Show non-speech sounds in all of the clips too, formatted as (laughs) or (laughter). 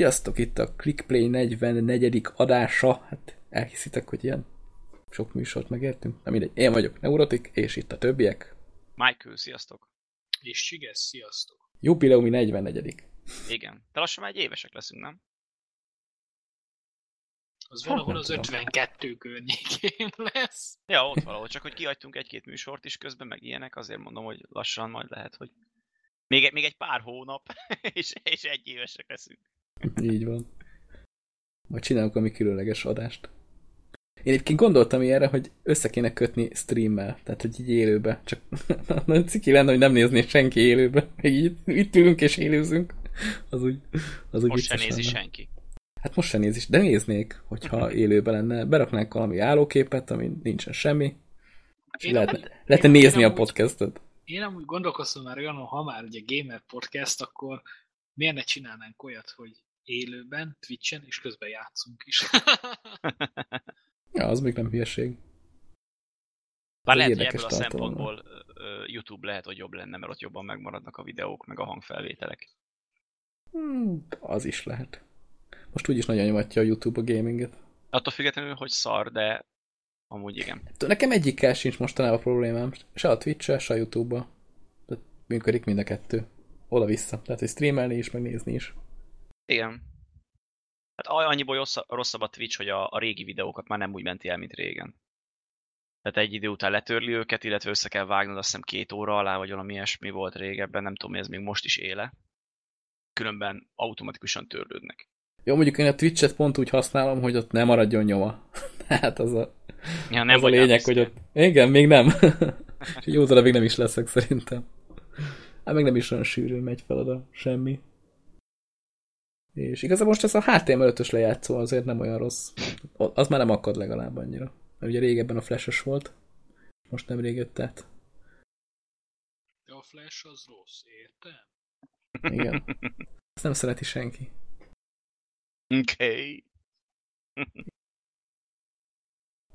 Sziasztok, itt a ClickPlay 44. adása. Hát elhiszitek, hogy ilyen sok műsort megértünk. Na mindegy, én vagyok Neurotik, és itt a többiek. Michael, sziasztok. És Siges, sziasztok. Jubileumi 44. Igen. De lassan már egy évesek leszünk, nem? Az valahol az 52 környékén (laughs) lesz. Ja, ott valahol, csak hogy kiadtunk egy-két műsort is közben, meg ilyenek, azért mondom, hogy lassan majd lehet, hogy még, egy- még egy pár hónap, (laughs) és, és egy évesek leszünk. Így van. Majd csinálunk valami különleges adást. Én egyébként gondoltam ilyenre, hogy össze kéne kötni streammel, tehát hogy így élőbe. Csak (laughs) nagyon ciki lenne, hogy nem nézné senki élőbe. Meg így itt ülünk és élőzünk. Az úgy, az úgy Most se nézi lenne. senki. Hát most sem nézis, de néznék, hogyha élőben lenne. Beraknánk valami állóképet, ami nincsen semmi. Én lehetne, amúgy- lehetne én- nézni a amúgy- podcastet. Én amúgy gondolkoztam már olyan, ha már ugye gamer podcast, akkor miért ne csinálnánk olyat, hogy élőben, Twitchen, és közben játszunk is. (laughs) Ja, az még nem hülyeség. Bár lehet, hogy ebből a szempontból YouTube lehet, hogy jobb lenne, mert ott jobban megmaradnak a videók, meg a hangfelvételek. Hmm, az is lehet. Most úgyis nagyon nyomatja a YouTube a gaminget. Attól függetlenül, hogy szar, de amúgy igen. Nekem egyikkel sincs mostanában problémám. Se a Twitch-el, se a YouTube-ba. Működik mind a kettő. Oda-vissza. Tehát, hogy streamelni is, meg nézni is. Igen. Hát annyiból rossz- rosszabb a Twitch, hogy a, a régi videókat már nem úgy menti el, mint régen. Tehát egy idő után letörli őket, illetve össze kell vágnod, azt hiszem két óra alá, vagy valami ilyesmi volt régebben, nem tudom, hogy ez még most is éle. Különben automatikusan törlődnek. Jó, mondjuk én a Twitch-et pont úgy használom, hogy ott nem maradjon nyoma. (laughs) Hát az a, Ja, nem az a lényeg, hogy ott... Igen, még nem. (laughs) Jó darabig nem is leszek szerintem. Hát meg nem is olyan sűrűn megy fel oda semmi. És igazából most ez a HTML5-ös lejátszó azért nem olyan rossz. Az már nem akad legalább annyira. Mert ugye régebben a flash volt. Most nem rég jött át. De a Flash az rossz, érted? Igen. Ezt nem szereti senki. Oké. Okay.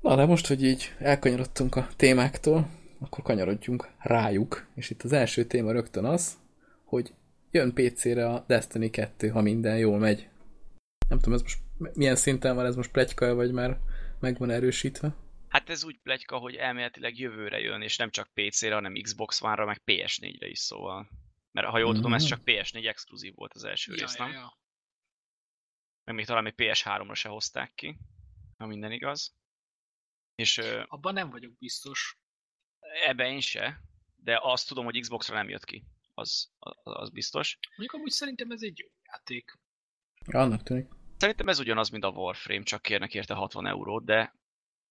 Na, de most, hogy így elkanyarodtunk a témáktól, akkor kanyarodjunk rájuk. És itt az első téma rögtön az, hogy jön PC-re a Destiny 2, ha minden jól megy. Nem tudom, ez most milyen szinten van, ez most pletyka, vagy már meg van erősítve? Hát ez úgy pletyka, hogy elméletileg jövőre jön, és nem csak PC-re, hanem Xbox One-ra, meg PS4-re is szóval. Mert ha jól tudom, ez csak PS4 exkluzív volt az első Ja, rész, ja, nem? ja. Meg még talán még PS3-ra se hozták ki, ha minden igaz. És Abban nem vagyok biztos. ebbe én se, de azt tudom, hogy Xbox-ra nem jött ki. Az, az, az biztos. Mondjuk amúgy szerintem ez egy jó játék. Annak tűnik. Szerintem ez ugyanaz, mint a Warframe, csak kérnek érte 60 eurót, de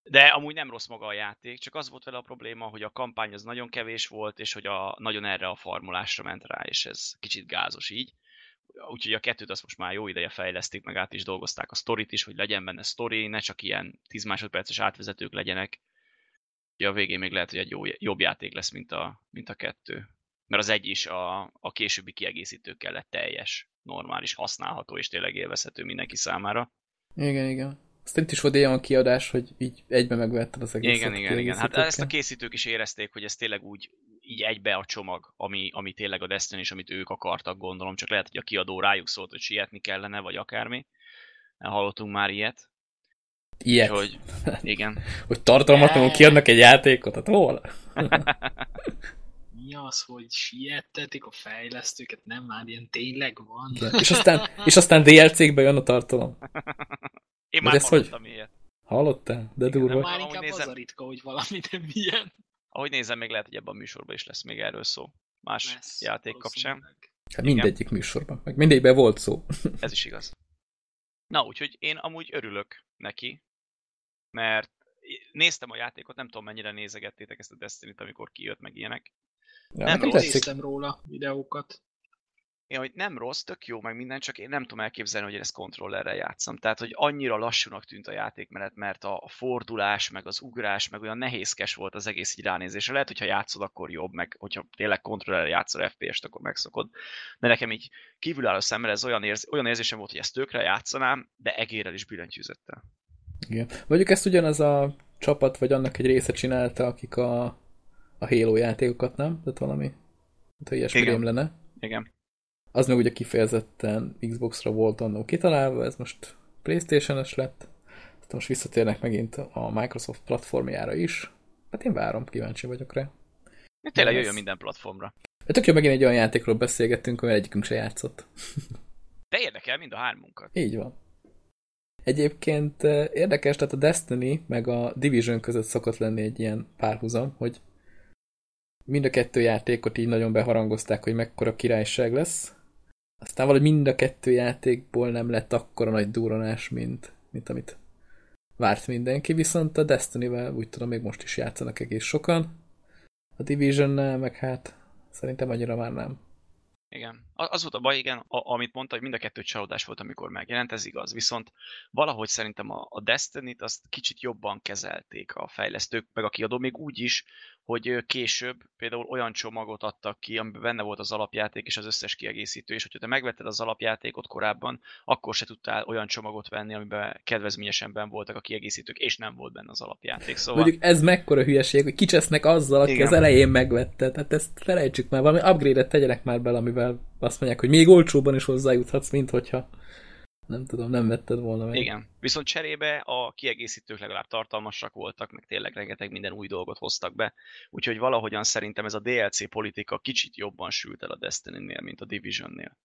de amúgy nem rossz maga a játék, csak az volt vele a probléma, hogy a kampány az nagyon kevés volt, és hogy a, nagyon erre a formulásra ment rá, és ez kicsit gázos így. Úgyhogy a kettőt azt most már jó ideje fejlesztik, meg át is dolgozták a sztorit is, hogy legyen benne sztori, ne csak ilyen 10 másodperces átvezetők legyenek. Ugye a végén még lehet, hogy egy jó, jobb játék lesz, mint a, mint a kettő. Mert az egy is a, a későbbi kiegészítőkkel lett teljes, normális, használható és tényleg élvezhető mindenki számára. Igen, igen. Aztán itt is volt ilyen kiadás, hogy így egybe megvetted az egészet. Igen, igen, igen. Hát ezt a készítők is érezték, hogy ez tényleg úgy így egybe a csomag, ami, ami tényleg a Destiny és amit ők akartak, gondolom. Csak lehet, hogy a kiadó rájuk szólt, hogy sietni kellene, vagy akármi. Hallottunk már ilyet. Ilyet. Hogy, igen. (laughs) Hogy tartalmatlanul kiadnak egy játékot, hát hol? (laughs) Mi az, hogy siettetik a fejlesztőket? Nem már ilyen tényleg van. Igen. És aztán, és aztán DLC-kbe jön a tartalom. (laughs) Én már ez hogy? hallottam ilyet. Hallottál? De Igen, durva. nem Már Ahogy inkább nézem- az a ritka, hogy valami nem ilyen. Ahogy nézem, még lehet, hogy ebben a műsorban is lesz még erről szó. Más lesz játék kapcsán. Hát mindegyik műsorban. Meg mindegyikben volt szó. (laughs) Ez is igaz. Na, úgyhogy én amúgy örülök neki, mert néztem a játékot, nem tudom mennyire nézegettétek ezt a Destiny-t, amikor kijött meg ilyenek. Ja, Nem rossz. Néztem róla videókat. Én, hogy nem rossz, tök jó, meg minden, csak én nem tudom elképzelni, hogy én ezt kontrollerrel játszom. Tehát, hogy annyira lassúnak tűnt a játékmenet, mert a a fordulás, meg az ugrás, meg olyan nehézkes volt az egész így ránézésre. Lehet, hogyha játszod, akkor jobb, meg hogyha tényleg kontrollerrel játszol FPS-t, akkor megszokod. De nekem így kívülálló szemmel ez olyan, érz, olyan érzésem volt, hogy ezt tökre játszanám, de egérrel is billentyűzettel. Igen. Mondjuk ezt ugyanaz a csapat, vagy annak egy része csinálta, akik a, a Halo játékokat, nem? Tehát valami, hát, ha ilyesmi Igen. lenne. Igen. Az meg ugye kifejezetten Xbox-ra volt annó kitalálva, ez most Playstation-es lett. Aztán most visszatérnek megint a Microsoft platformjára is. Hát én várom, kíváncsi vagyok rá. Tényleg jöjjön minden platformra. De tök jó, megint egy olyan játékról beszélgettünk, amivel egyikünk se játszott. (laughs) De érdekel mind a hármunkat. Így van. Egyébként eh, érdekes, tehát a Destiny meg a Division között szokott lenni egy ilyen párhuzam, hogy mind a kettő játékot így nagyon beharangozták, hogy mekkora királyság lesz. Aztán valahogy mind a kettő játékból nem lett akkora nagy duranás, mint, mint amit várt mindenki, viszont a Destiny-vel úgy tudom, még most is játszanak egész sokan. A Division-nel meg hát szerintem annyira már nem. Igen. Az volt a baj, igen, a, amit mondta, hogy mind a kettő csalódás volt, amikor megjelent, ez igaz. Viszont valahogy szerintem a, a Destiny-t azt kicsit jobban kezelték a fejlesztők, meg a kiadó, még úgy is, hogy később például olyan csomagot adtak ki, amiben benne volt az alapjáték és az összes kiegészítő, és hogyha te megvetted az alapjátékot korábban, akkor se tudtál olyan csomagot venni, amiben kedvezményesen ben voltak a kiegészítők, és nem volt benne az alapjáték. Szóval... Mondjuk ez mekkora hülyeség, hogy kicsesznek azzal, aki Igen. az elején megvette. Tehát ezt felejtsük már, valami upgrade-et tegyenek már bele, amivel azt mondják, hogy még olcsóban is hozzájuthatsz, mint hogyha nem tudom, nem vetted volna meg. Igen, viszont cserébe a kiegészítők legalább tartalmasak voltak, meg tényleg rengeteg minden új dolgot hoztak be, úgyhogy valahogyan szerintem ez a DLC politika kicsit jobban sült el a Destiny-nél, mint a Division-nél.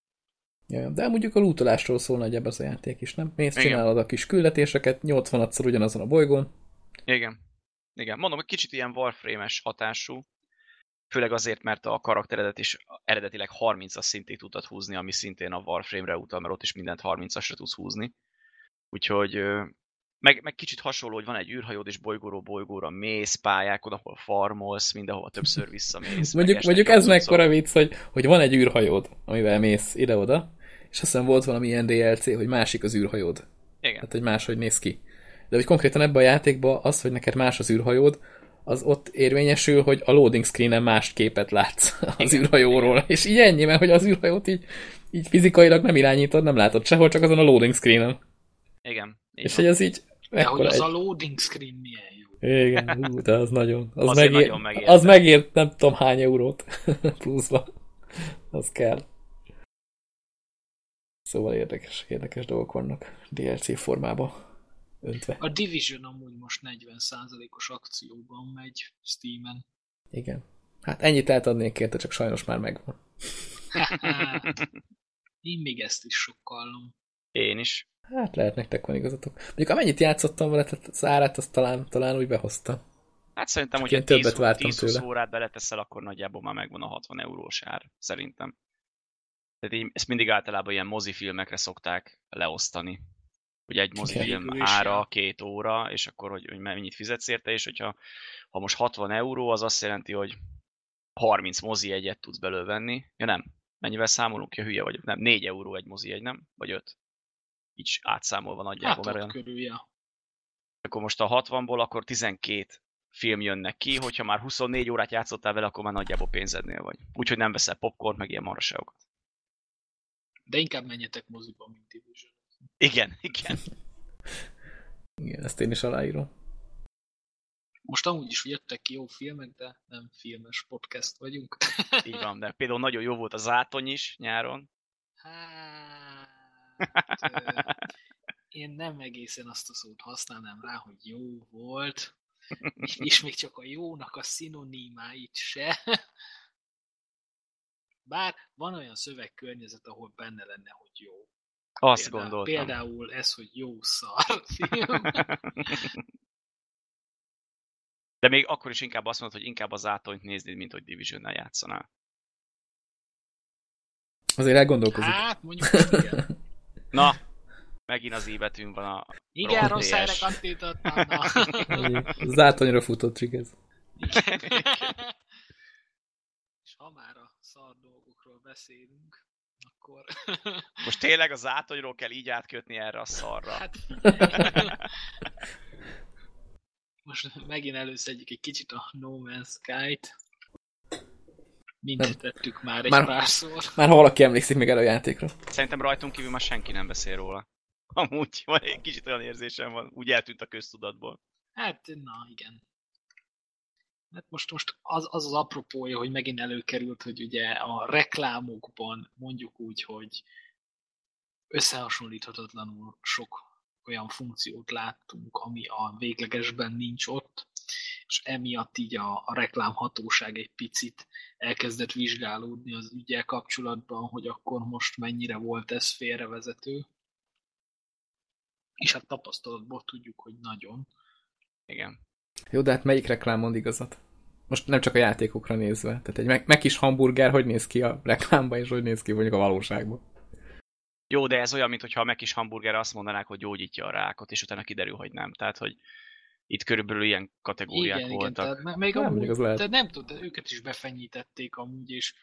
Ja, de mondjuk a lootolásról szól nagyjából ez a játék is, nem? Mész, csinálod a kis küldetéseket, 80-szor ugyanazon a bolygón. Igen. Igen, mondom, hogy kicsit ilyen Warframe-es hatású, főleg azért, mert a karakteredet is eredetileg 30-as szintig tudtad húzni, ami szintén a Warframe-re utal, mert ott is mindent 30-asra tudsz húzni. Úgyhogy meg, meg kicsit hasonló, hogy van egy űrhajód, és bolygóról bolygóra mész pályákon, ahol farmolsz, mindenhova többször visszamész. mondjuk mondjuk ez mekkora vicc, hogy, hogy van egy űrhajód, amivel mész ide-oda, és aztán volt valami ilyen DLC, hogy másik az űrhajód. Igen. Tehát, hogy máshogy néz ki. De hogy konkrétan ebben a játékban az, hogy neked más az űrhajód, az ott érvényesül, hogy a loading screen-en más képet látsz (laughs) az Igen. űrhajóról. Igen. És így ennyi, mert hogy az űrhajót így, így fizikailag nem irányítod, nem látod sehol, csak azon a loading screen-en. Igen. És hogy az így... De hogy az egy... a loading screen milyen jó. Igen, hú, de az nagyon. Az, megér, nagyon megért. Az megért nem tudom hány eurót (laughs) pluszba. Az kell. Szóval érdekes, érdekes dolgok vannak DLC formában öntve. A Division amúgy most 40%-os akcióban megy Steam-en. Igen. Hát ennyit eltadnék érte, csak sajnos már megvan. (laughs) Én még ezt is sokkallom. Én is. Hát lehet nektek van igazatok. Mondjuk amennyit játszottam vele, tehát az árát azt talán, talán úgy behozta. Hát szerintem, hogy 10, vártam 10 órát beleteszel, akkor nagyjából már megvan a 60 eurós ár, szerintem. Tehát így, ezt mindig általában ilyen mozifilmekre szokták leosztani hogy egy mozifilm ára két óra, és akkor, hogy, hogy mennyit fizetsz érte, és hogyha ha most 60 euró, az azt jelenti, hogy 30 mozi egyet tudsz belőle venni. Ja nem, mennyivel számolunk, ja hülye vagyok, nem, 4 euró egy mozi egy, nem? Vagy 5? Így átszámolva nagyjából. Hát mert körül, ja. Akkor most a 60-ból akkor 12 film jönnek ki, hogyha már 24 órát játszottál vele, akkor már nagyjából pénzednél vagy. Úgyhogy nem veszel popcorn, meg ilyen maraságokat. De inkább menjetek moziba, mint Division. Igen, igen. igen, ezt én is aláírom. Most amúgy is jöttek ki jó filmek, de nem filmes podcast vagyunk. Így (laughs) van, de például nagyon jó volt a Zátony is nyáron. Hát, (laughs) én nem egészen azt a szót használnám rá, hogy jó volt, és még csak a jónak a szinonimáit se. Bár van olyan szövegkörnyezet, ahol benne lenne, hogy jó. Azt például, gondoltam. Például ez, hogy jó szar (laughs) film. De még akkor is inkább azt mondod, hogy inkább az átonyt néznéd, mint hogy Division-nel játszanál. Azért elgondolkozik. Hát, mondjuk igen. (laughs) Na, megint az ívetünk van a Igen, rossz helyre kattintottam. (laughs) Az átonyra futott ez. És ha már a szar dolgokról beszélünk, akkor... (laughs) Most tényleg az átonyról kell így átkötni erre a szarra. Hát, (laughs) Most megint előszedjük egy kicsit a No Man's Sky-t. Mint tettük már egy már, párszor. Már ha valaki emlékszik még erre a játékra. Szerintem rajtunk kívül már senki nem beszél róla. Amúgy van egy kicsit olyan érzésem van, úgy eltűnt a köztudatból. Hát, na igen. Hát most, most az, az az apropója, hogy megint előkerült, hogy ugye a reklámokban mondjuk úgy, hogy összehasonlíthatatlanul sok olyan funkciót láttunk, ami a véglegesben nincs ott, és emiatt így a, a reklámhatóság egy picit elkezdett vizsgálódni az ügyel kapcsolatban, hogy akkor most mennyire volt ez félrevezető. És hát tapasztalatból tudjuk, hogy nagyon. Igen. Jó, de hát melyik reklám mond igazat? Most nem csak a játékokra nézve. Tehát egy meg, meg is hamburger hogy néz ki a reklámba, és hogy néz ki mondjuk a valóságban. Jó, de ez olyan, mintha a Mekis hamburger azt mondanák, hogy gyógyítja a rákot, és utána kiderül, hogy nem. Tehát, hogy itt körülbelül ilyen kategóriák igen, voltak. Igen, tehát még Nem, amúgy, az lehet. tehát nem tudod, őket is befenyítették amúgy, és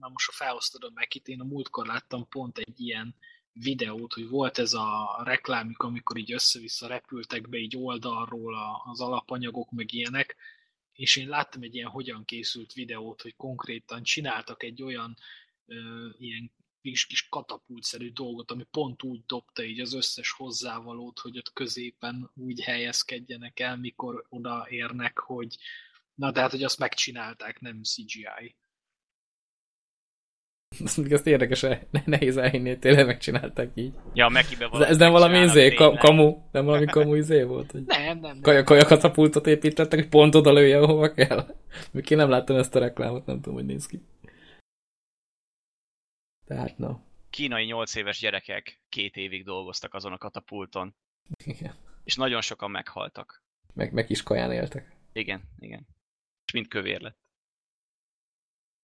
na most ha felhoztad a Mekit, én a múltkor láttam pont egy ilyen videót, hogy volt ez a reklámik, amikor így össze-vissza repültek be így oldalról az alapanyagok, meg ilyenek, és én láttam egy ilyen hogyan készült videót, hogy konkrétan csináltak egy olyan ö, ilyen kis, kis katapultszerű dolgot, ami pont úgy dobta így az összes hozzávalót, hogy ott középen úgy helyezkedjenek el, mikor odaérnek, hogy na tehát, hogy azt megcsinálták, nem CGI. Azt mondjuk ezt érdekes, ne- nehéz elhinni, hogy tényleg megcsinálták így. Ja, Mekibe Ez, valami ez nem valami izé, ka, kamu, nem valami kamu izé volt, hogy Nem, nem, nem. kaja, kaja katapultot építettek, hogy pont oda lője, ahova kell. Még én nem láttam ezt a reklámot, nem tudom, hogy néz ki. Tehát, na. Kínai 8 éves gyerekek két évig dolgoztak azon a katapulton, Igen. és nagyon sokan meghaltak. Meg, meg is kaján éltek. Igen, igen. És mind kövér lett.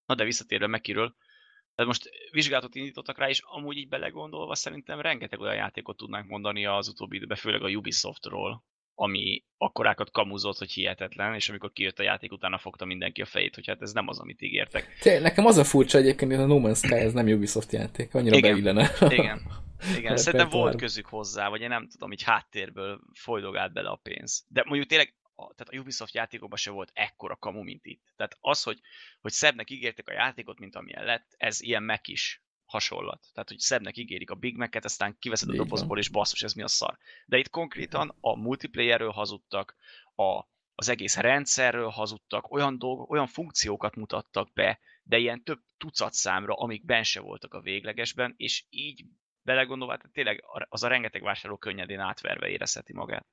Na de visszatérve Mekiről, tehát most vizsgálatot indítottak rá, és amúgy így belegondolva szerintem rengeteg olyan játékot tudnánk mondani az utóbbi időben, főleg a Ubisoftról, ami akkorákat kamuzott, hogy hihetetlen, és amikor kijött a játék, utána fogta mindenki a fejét, hogy hát ez nem az, amit ígértek. Tényleg, nekem az a furcsa egyébként, hogy a No Man's Sky ez nem Ubisoft játék, annyira Igen. beillene. Igen. Igen, (laughs) szerintem volt közük hozzá, vagy én nem tudom, így háttérből folydogált bele a pénz. De mondjuk tényleg, a, tehát a Ubisoft játékokban se volt ekkora kamu, mint itt. Tehát az, hogy, hogy szebbnek ígértek a játékot, mint amilyen lett, ez ilyen meg is hasonlat. Tehát, hogy szebbnek ígérik a Big Mac-et, aztán kiveszed a Így van. dobozból, és basszus, ez mi a szar. De itt konkrétan a multiplayerről hazudtak, a, az egész rendszerről hazudtak, olyan, dolgok, olyan funkciókat mutattak be, de ilyen több tucat számra, amik ben se voltak a véglegesben, és így belegondolva, tehát tényleg az a rengeteg vásárló könnyedén átverve érezheti magát.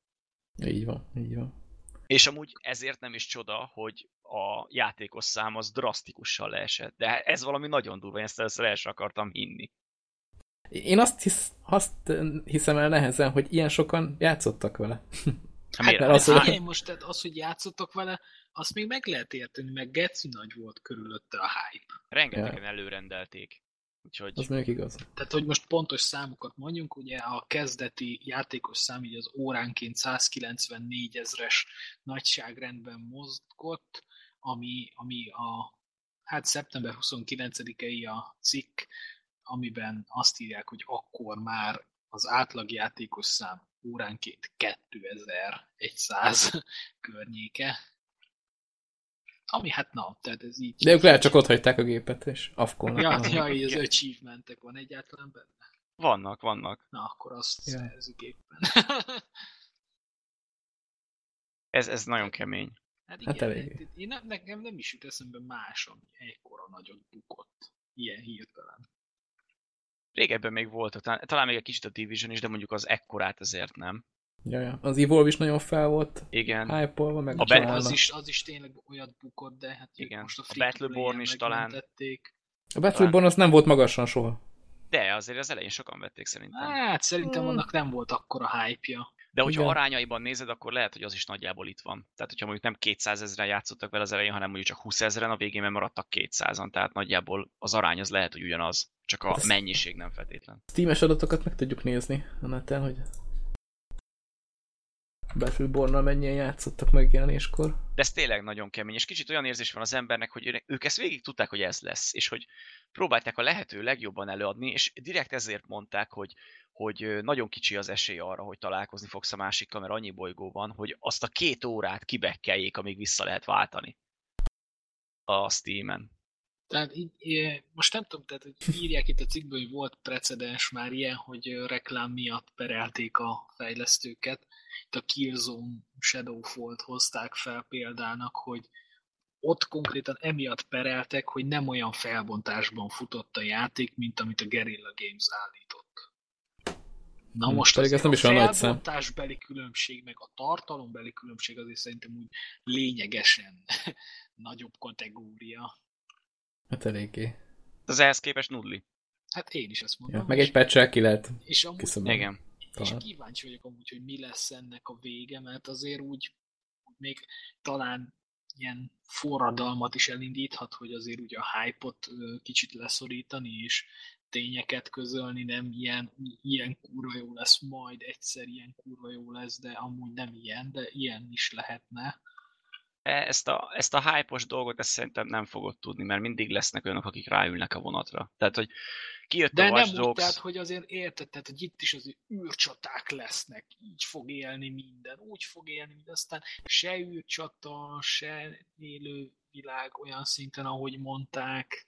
Így van, így van. És amúgy ezért nem is csoda, hogy a játékos szám az drasztikusan leesett. De ez valami nagyon durva, én ezt először el sem akartam hinni. Én azt, hisz, azt hiszem el nehezen, hogy ilyen sokan játszottak vele. Hát miért? mert Hát, az, hogy- most, tehát az, hogy játszottok vele, azt még meg lehet érteni, meg geci nagy volt körülötte a hype. rengetegen előrendelték. Úgyhogy Az mondjuk igaz. Tehát, hogy most pontos számokat mondjunk, ugye a kezdeti játékos szám így az óránként 194 ezres nagyságrendben mozgott, ami, ami a hát szeptember 29-i a cikk, amiben azt írják, hogy akkor már az átlag játékos szám óránként 2100 környéke. Ami hát na, tehát ez így... De ők lehet csak ott hagyták a gépet, és afkolnak. Ja, ja, így az achievementek van egyáltalán benne. vannak, vannak. Na, akkor azt Ja. szerezzük éppen. (laughs) Ez, ez nagyon kemény. hát Hát igen, eléggé. én nem, nekem nem is jut eszembe más, ami ekkora nagyot bukott. Ilyen hirtelen. Régebben még volt, talán, talán még egy kicsit a Division is, de mondjuk az ekkorát ezért nem. Ja, ja. Az Evolve is nagyon fel volt Igen. hype meg A a Battle Az is, az is tényleg olyat bukott, de hát Igen. most a, A Battleborn is talán. A Battleborn az nem volt magasan soha. De azért az elején sokan vették szerintem. Hát szerintem Hmm. annak nem volt akkora hype-ja. De hogyha Igen. arányaiban nézed, akkor lehet, hogy az is nagyjából itt van. Tehát, hogyha mondjuk nem 200 ezeren játszottak vele az elején, hanem mondjuk csak 20 ezeren, a végén maradtak 200-an, tehát nagyjából az arány az lehet, hogy ugyanaz, csak a Hát mennyiség nem feltétlen. Steam-es adatokat meg tudjuk nézni a neten, hogy Battlebornnal mennyien játszottak megjelenéskor. De ez tényleg nagyon kemény, és kicsit olyan érzés van az embernek, hogy ők- ezt végig tudták, hogy ez lesz, és hogy próbálták a lehető legjobban előadni, és direkt ezért mondták, hogy, hogy nagyon kicsi az esély arra, hogy találkozni fogsz a másikkal, mert annyi bolygó van, hogy azt a két órát kibekkeljék, amíg vissza lehet váltani a Steam-en. Tehát így, eh, most nem tudom, tehát hogy írják itt a cikkből, hogy volt precedens már ilyen, hogy reklám miatt perelték a fejlesztőket. Itt a Killzone Shadowfall-t hozták fel példának, hogy ott konkrétan emiatt pereltek, hogy nem olyan felbontásban futott a játék, mint amit a Guerrilla Games állított. Na Hmm, most pedig ez azért nem is olyan a nagy szám. felbontásbeli különbség, meg a tartalombeli különbség azért szerintem úgy lényegesen (laughs) nagyobb kategória. Hát eléggé. Az ehhez képest nudli. Hát én is ezt mondom. Ja, meg egy patch ki lehet és amúgy kiszabadulni. Igen. És kíváncsi vagyok amúgy, hogy mi lesz ennek a vége, mert azért úgy még talán ilyen forradalmat is elindíthat, hogy azért úgy a hype-ot kicsit leszorítani, és tényeket közölni, nem ilyen, ilyen kurva jó lesz, majd egyszer ilyen kurva jó lesz, de amúgy nem ilyen, de ilyen is lehetne. E- Ezt a, ezt a hype-os dolgot ezt szerintem nem fogod tudni, mert mindig lesznek olyanok, akik ráülnek a vonatra. Tehát, hogy kijött De a nem Watch úgy, Dogs, tehát, hogy azért érted, tehát, hogy itt is azért űrcsaták lesznek, így fog élni minden, úgy fog élni minden, aztán se űrcsata, se élő világ olyan szinten, ahogy mondták.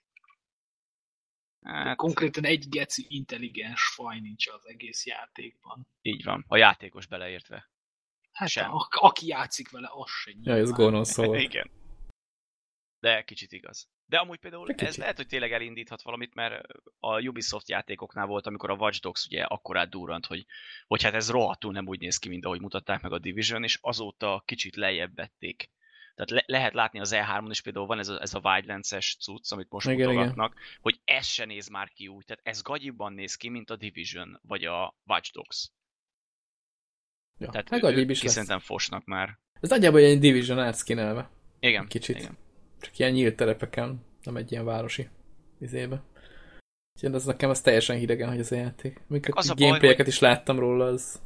hát, Konkrétan egy geci intelligens faj nincs az egész játékban. így van, a játékos beleértve. Hát Sem. a, aki játszik vele, az se Ja, ez nyilván. gonosz (laughs) szóval. Igen. De kicsit igaz. De amúgy például ez lehet, hogy tényleg elindíthat valamit, mert a Ubisoft játékoknál volt, amikor a Watch Dogs ugye akkorát durrant, hogy, hogy hát ez rohadtul nem úgy néz ki, mint ahogy mutatták meg a Division, és azóta kicsit lejjebb vették. Tehát le- lehet látni az E3-on is például van ez a, ez a Wildlands-es cucc, amit most Igen, mutogatnak, hogy ez se néz már ki úgy. Tehát ez gagyibban néz ki, mint a Division, vagy a Watch Dogs. Ja, Tehát meg ő- is ki lesz. szerintem fosnak már. Ez nagyjából egy Division átszkinelve. Igen. Kicsit. Igen. Csak ilyen nyílt terepeken, nem egy ilyen városi izébe. Úgyhogy az nekem az teljesen hidegen, hogy ez a játék. Az a a gameplayeket is láttam róla, az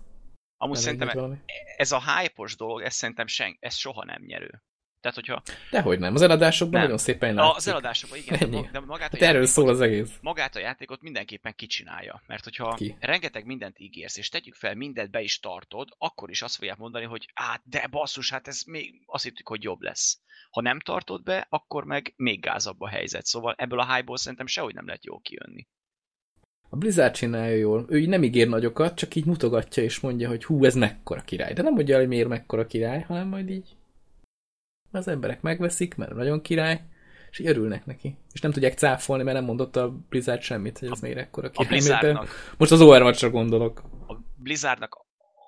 Amúgy szerintem ez a hype-os dolog, ez szerintem sen, ez soha nem nyerő. Tehát, hogyha Dehogy nem, az eladásokban Nem. nagyon szépen látszik. az eladásokban, igen, Ennyi. de magát, a Hát erről szól az egész. magát a játékot mindenképpen kicsinálja. Mert hogyha Ki? rengeteg mindent ígérsz, és tegyük fel, mindent be is tartod, akkor is azt fogják mondani, hogy hát de basszus, hát ez még azt hittük, hogy jobb lesz. Ha nem tartod be, akkor meg még gázabb a helyzet. Szóval ebből a hype-ból szerintem sehogy nem lehet jól kijönni. A Blizzard csinálja jól. Ő így nem ígér nagyokat, csak így mutogatja és mondja, hogy hú, ez mekkora király. De nem mondja, hogy miért mekkora király, hanem majd így az emberek megveszik, mert nagyon király, és így örülnek neki. És nem tudják cáfolni, mert nem mondott a Blizzard semmit, hogy ez miért ekkora A király. Miért- Blizzardnak Most az Overwatch-ra gondolok. a Blizzardnak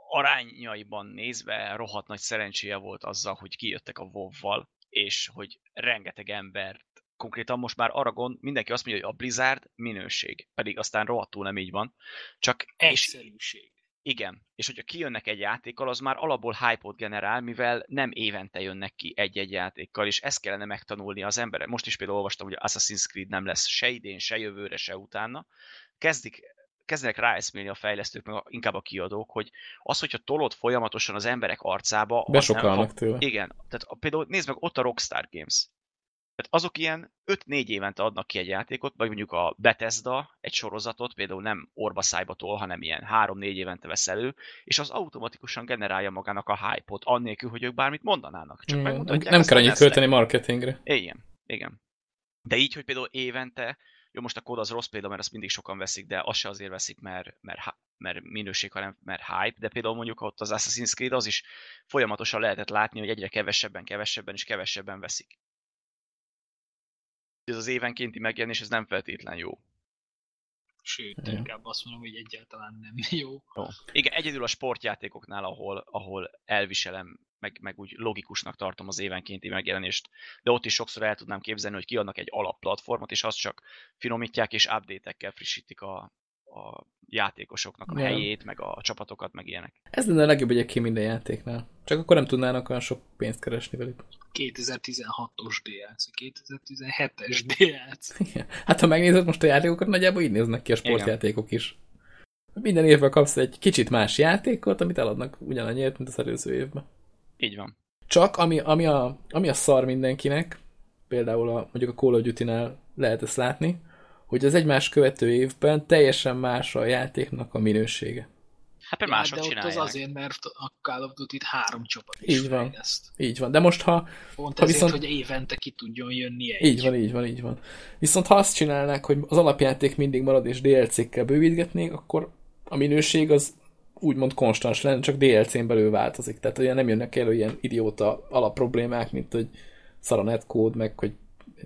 arányaiban nézve rohadt nagy szerencséje volt azzal, hogy kijöttek a WoW-val, és hogy rengeteg embert, konkrétan most már arra gond, mindenki azt mondja, hogy a Blizzard minőség, pedig aztán rohadtul nem így van. Csak és Egyszerűség. Igen, és hogyha kijönnek egy játékkal, az már alapból hype-ot generál, mivel nem évente jönnek ki egy-egy játékkal, és ezt kellene megtanulni az emberek. Most is például olvastam, hogy Assassin's Creed nem lesz se idén, se jövőre, se utána. Kezdik, kezdenek ráeszmélni a fejlesztők, meg inkább a kiadók, hogy az, hogyha tolod folyamatosan az emberek arcába... fog- tőle. Igen, tehát például nézd meg ott a Rockstar Games. Tehát azok ilyen 5-4 évente adnak ki egy játékot, vagy mondjuk a Bethesda egy sorozatot, például nem orba szájba tol, hanem ilyen 3-4 évente vesz elő, és az automatikusan generálja magának a hype-ot, annélkül, hogy ők bármit mondanának. Csak megmutatják, Nem kell annyit költeni marketingre. Igen, igen. De így, hogy például évente, jó, most a kód az rossz példa, mert azt mindig sokan veszik, de azt se azért veszik, mert, mert, mert minőség, hanem mert hype, de például mondjuk ott az Assassin's Creed az is folyamatosan lehetett látni, hogy egyre kevesebben, kevesebben és kevesebben veszik. Ez az évenkénti megjelenés, ez nem feltétlen jó. Sőt, Ja. inkább azt mondom, hogy egyáltalán nem (laughs) jó. jó. Igen, egyedül a sportjátékoknál, ahol, ahol elviselem, meg, meg úgy logikusnak tartom az évenkénti megjelenést, de ott is sokszor el tudnám képzelni, hogy kiadnak egy alapplatformot, és azt csak finomítják és update-ekkel frissítik a, a játékosoknak a Ja. helyét, meg a csapatokat, meg ilyenek. Ez lenne a legjobb egyébként minden játéknál. Csak akkor nem tudnának olyan sok pénzt keresni velük. 2016-os DLC, 2017-es DLC. Igen. Hát ha megnézed most a játékokat, nagyjából így néznek ki a sportjátékok is. Minden évben kapsz egy kicsit más játékot, amit eladnak ugyanannyiért, mint az előző évben. Így van. Csak ami, ami, a, ami a szar mindenkinek, például a, mondjuk a Call of Duty-nál lehet ezt látni, hogy az egymás követő évben teljesen más a játéknak a minősége. Hát mert mások de ott csinálják. az azért, mert a Call of Duty-t három csapat is Így van. fejleszt. Így van. De most ha Pont Ha ezért, viszont- hogy évente ki tudjon jönni egy. Így van, így van, így van. Viszont ha azt csinálnák, hogy az alapjáték mindig marad és DLC-kkel bővítgetnék, akkor a minőség az úgymond konstans lenne, csak DLC-n belül változik. Tehát olyan nem jönnek elő ilyen idióta alapproblémák, mint hogy szar a netkód, meg hogy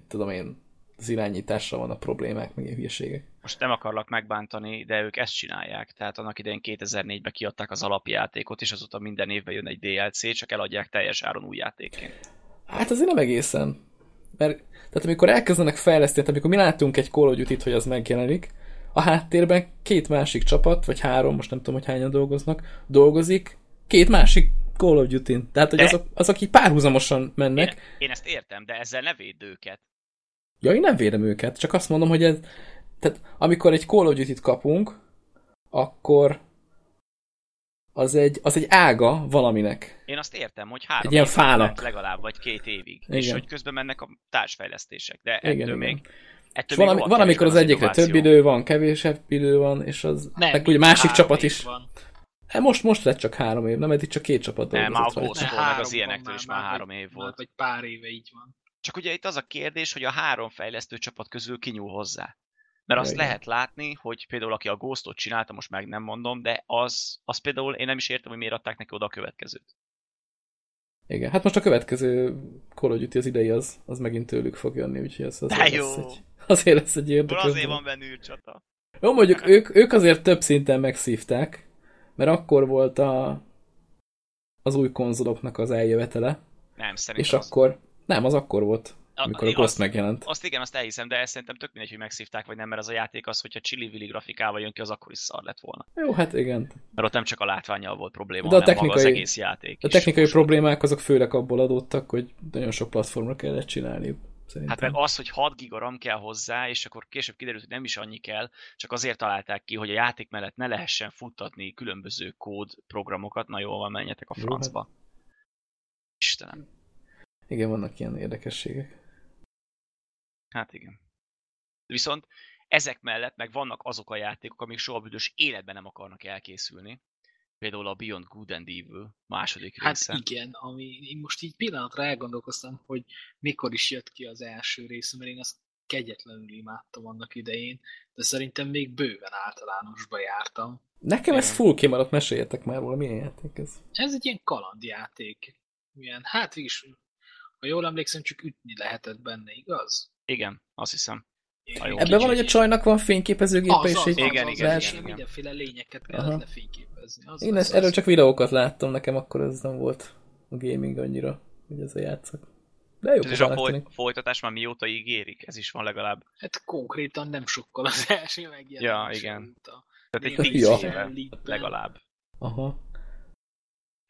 tudom én, az irányításra van a problémák, meg ilyen hülyeségek. Most nem akarlak megbántani, de ők ezt csinálják. Tehát annak idején 2004-ben kiadták az alapjátékot, és azóta minden évben jön egy DLC, csak eladják teljes áron új játékként. Hát azért nem egészen. Mert, tehát amikor elkezdenek fejleszteni, amikor mi látunk egy Call of Duty-t, hogy az megjelenik, a háttérben két másik csapat, vagy három, most nem tudom, hogy hányan dolgoznak, dolgozik, két másik Call of Duty-n. Tehát, hogy De- azok, azok így párhuzamosan mennek. Én, én ezt értem, de ezzel ne védd őket. Ja, én nem védem őket, csak azt mondom, hogy ez... Tehát amikor egy Call of Duty-t kapunk, akkor az egy, az egy ága valaminek. Én azt értem, hogy három Egy ilyen fának. legalább, vagy két évig. És Igen. hogy közben mennek a társfejlesztések. De Igen, ettől igen. még És ettől van, még ami- rohadt van amikor az kevés egyikre innováció. több idő van, kevésebb idő van, és az... Nem, meg ugye másik három csapat is. Van. Hát most, most lett csak három év, nem eddig csak két csapat Nem, már a dolgozott meg három az ilyenektől is már három vagy- év már volt. Vagy pár éve így van. Csak ugye itt az a kérdés, hogy a három fejlesztő csapat közül kinyúl hozzá. Mert azt igen. lehet látni, hogy például aki a Ghostot csinálta, most meg nem mondom, de az, az például én nem is értem, hogy miért adták neki oda a következőt. Igen, hát most a következő Call of Duty az idei az, az megint tőlük fog jönni, úgyhogy az azért, De lesz jó! egy, azért lesz egy érdekes. azért van benne űrcsata. Jó, mondjuk ők, ők azért több szinten megszívták, mert akkor volt a, az új konzoloknak az eljövetele, Nem, és szerintem az, akkor, nem, az akkor volt, amikor a Ghost azt- megjelent. Azt igen, azt elhiszem, de ezt szerintem tök mindegy, hogy megszívták vagy nem, mert az a játék az, hogyha chili grafikával jön ki, az akkor is szar lett volna. Jó, hát igen. Mert ott nem csak a látványjal volt probléma, De a hanem maga az technikai- egész játék. A is. technikai problémák azok főleg abból adódtak, hogy nagyon sok platformra kellett csinálniuk. Szerintem. Hát meg az, hogy 6 giga RAM kell hozzá, és akkor később kiderült, hogy nem is annyi kell, csak azért találták ki, hogy a játék mellett ne lehessen futtatni különböző kódprogramokat. Na jól van, menjetek a francba. Istenem. Igen, vannak ilyen érdekességek. Hát igen. Viszont ezek mellett meg vannak azok a játékok, amik soha büdös életben nem akarnak elkészülni. Például a Beyond Good and Evil második Hát része. igen, ami én most így pillanatra elgondolkoztam, hogy mikor is jött ki az első rész, mert én azt kegyetlenül imádtam annak idején, de szerintem még bőven általánosba jártam. Nekem ez full kimaradt, meséljetek már róla, milyen játék ez. Ez egy ilyen kalandjáték. Milyen, hát is, ha jól emlékszem, csak ütni lehetett benne, igaz? Igen, azt hiszem. Ebben van, hogy a csajnak van fényképezőgépe, az, és az, így Igen, az, igen, és igen, mindenféle lényeket kellett Aha. lefényképezni. Az, Én ezt, erről csak videókat láttam, nekem akkor ez nem volt a gaming annyira, hogy ez a játszak. De jó És a foly- folytatás már mióta ígérik? Ez is van legalább. Hát konkrétan nem sokkal az (laughs) első megjelenés. Ja, igen. Tehát egy tíz Ja. legalább. Aha.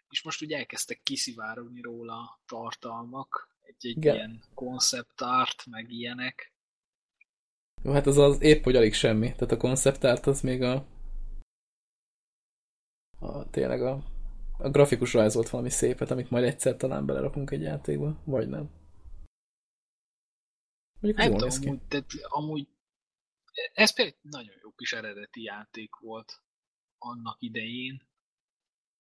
És most ugye elkezdtek kiszivárogni róla tartalmak, egy-egy Igen. ilyen concept art, meg ilyenek. Jó, hát az az épp, hogy alig semmi. Tehát a concept art az még a, a tényleg a, a grafikus rajzolt valami szépet, amit majd egyszer talán belerakunk egy játékba, vagy nem. Mondjuk Nem tudom, amúgy, tehát amúgy ez például egy nagyon jó kis eredeti játék volt annak idején.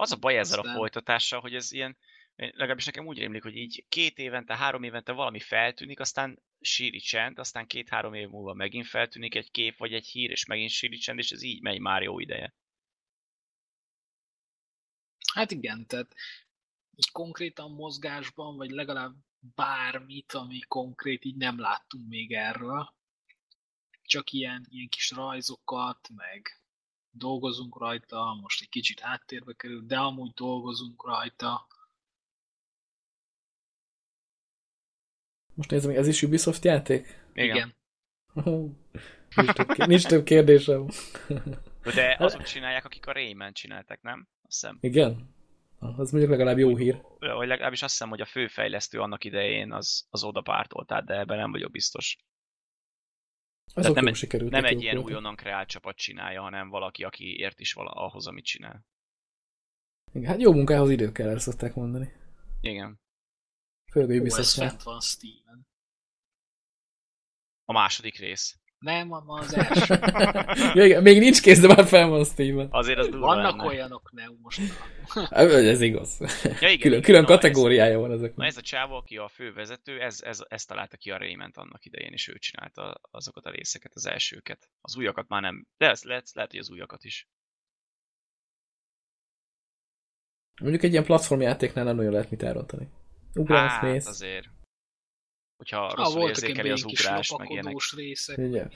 Az a baj ezzel a Aztán- folytatással, hogy ez ilyen, legalábbis nekem úgy rémlik, hogy így két évente, három évente valami feltűnik, aztán síri csend, aztán két-három év múlva megint feltűnik egy kép vagy egy hír, és megint síri csend, és ez így megy már jó ideje. Hát igen, tehát így konkrétan mozgásban, vagy legalább bármit, ami konkrét, így nem láttunk még erről. Csak ilyen, ilyen kis rajzokat, meg dolgozunk rajta, most egy kicsit háttérbe kerül, de amúgy dolgozunk rajta. Most nézem, ez is Ubisoft játék? Igen. nincs, több, nincs több kérdésem. De azok csinálják, akik a Rayman csináltak, nem? Azt hiszem. Igen? Az mondjuk legalább jó hír. Vagy legalábbis azt hiszem, hogy a főfejlesztő annak idején az, az oda pártolt át, de ebben nem vagyok biztos. Azok nem sikerült. Nem egy ilyen újonnan kreált csapat csinálja, hanem valaki, aki ért is vala ahhoz, amit csinál. Igen, hát jó munkához idő kell, erre szokták mondani. Igen. Főleg a Ó, ez Ubisoftnál. fent van Steven. A második rész. Nem, ma az első. (laughs) igen, még nincs kész, de már fel van Steven. Azért az Vannak lenne. olyanok, nem most. Ez igaz. Ja, igen, külön (laughs) igen, külön na, kategóriája van Ez, ezeknek. na ez a csávó, aki a fővezető, ez, ez, ez találta ki a Rayment annak idején, és ő csinálta azokat a részeket, az elsőket. Az újakat már nem, de ez lehet, lehet, hogy az újakat is. Mondjuk egy ilyen platformjátéknál nem nagyon lehet mit elrontani. Ugrálsz, Hát mész. azért. Hogyha rosszul voltak ilyen érzékeli az kis ugrás, meg ilyenek. részek. Minden.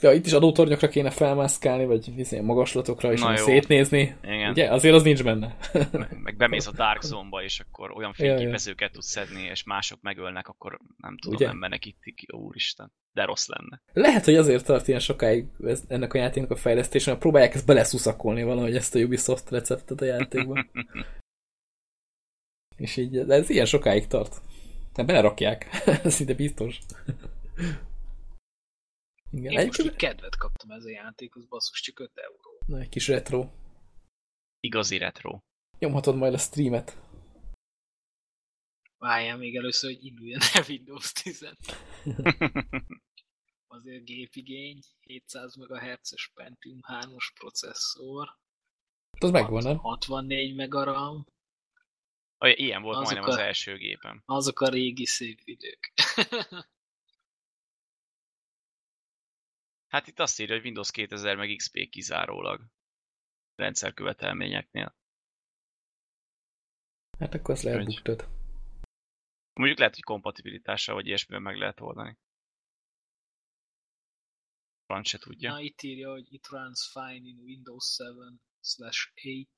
Ja, itt is adótornyokra kéne felmászkálni, vagy izé, magaslatokra jó. szétnézni. Igen. Ugye? Azért az nincs benne. meg, meg bemész a Dark Zone-ba, és akkor olyan Ja, ja. fényképezőket tudsz szedni, és mások megölnek, akkor nem tudom, Ugye? embernek itt ki, úristen. De rossz lenne. Lehet, hogy azért tart ilyen sokáig ez, ennek a játéknak a fejlesztése, mert próbálják ezt beleszuszakolni valahogy ezt a Ubisoft receptet a játékba. (laughs) És így, de ez ilyen sokáig tart. De belerakják. (laughs) ez szinte biztos. Igen, Én most egy, kedvet kaptam ez a játékhoz, basszus, csak 5 euró. na, egy kis retro. Igazi retro. Nyomhatod majd a streamet. Várjál még először, hogy induljon el Windows 10 (laughs) Azért gépigény, 700 MHz-es Pentium 3-os processzor, Az megvan, nem? 64 megaram, ilyen volt Azok majdnem az a- első gépem. azok a régi szép idők. Hát itt azt írja, hogy Windows 2000 meg XP kizárólag rendszerkövetelményeknél. Hát akkor azt lehet buktad. Mondjuk lehet, hogy kompatibilitással vagy ilyesmivel meg lehet oldani. Franc se tudja. Na, itt írja, hogy it runs fine in Windows 7 slash 8.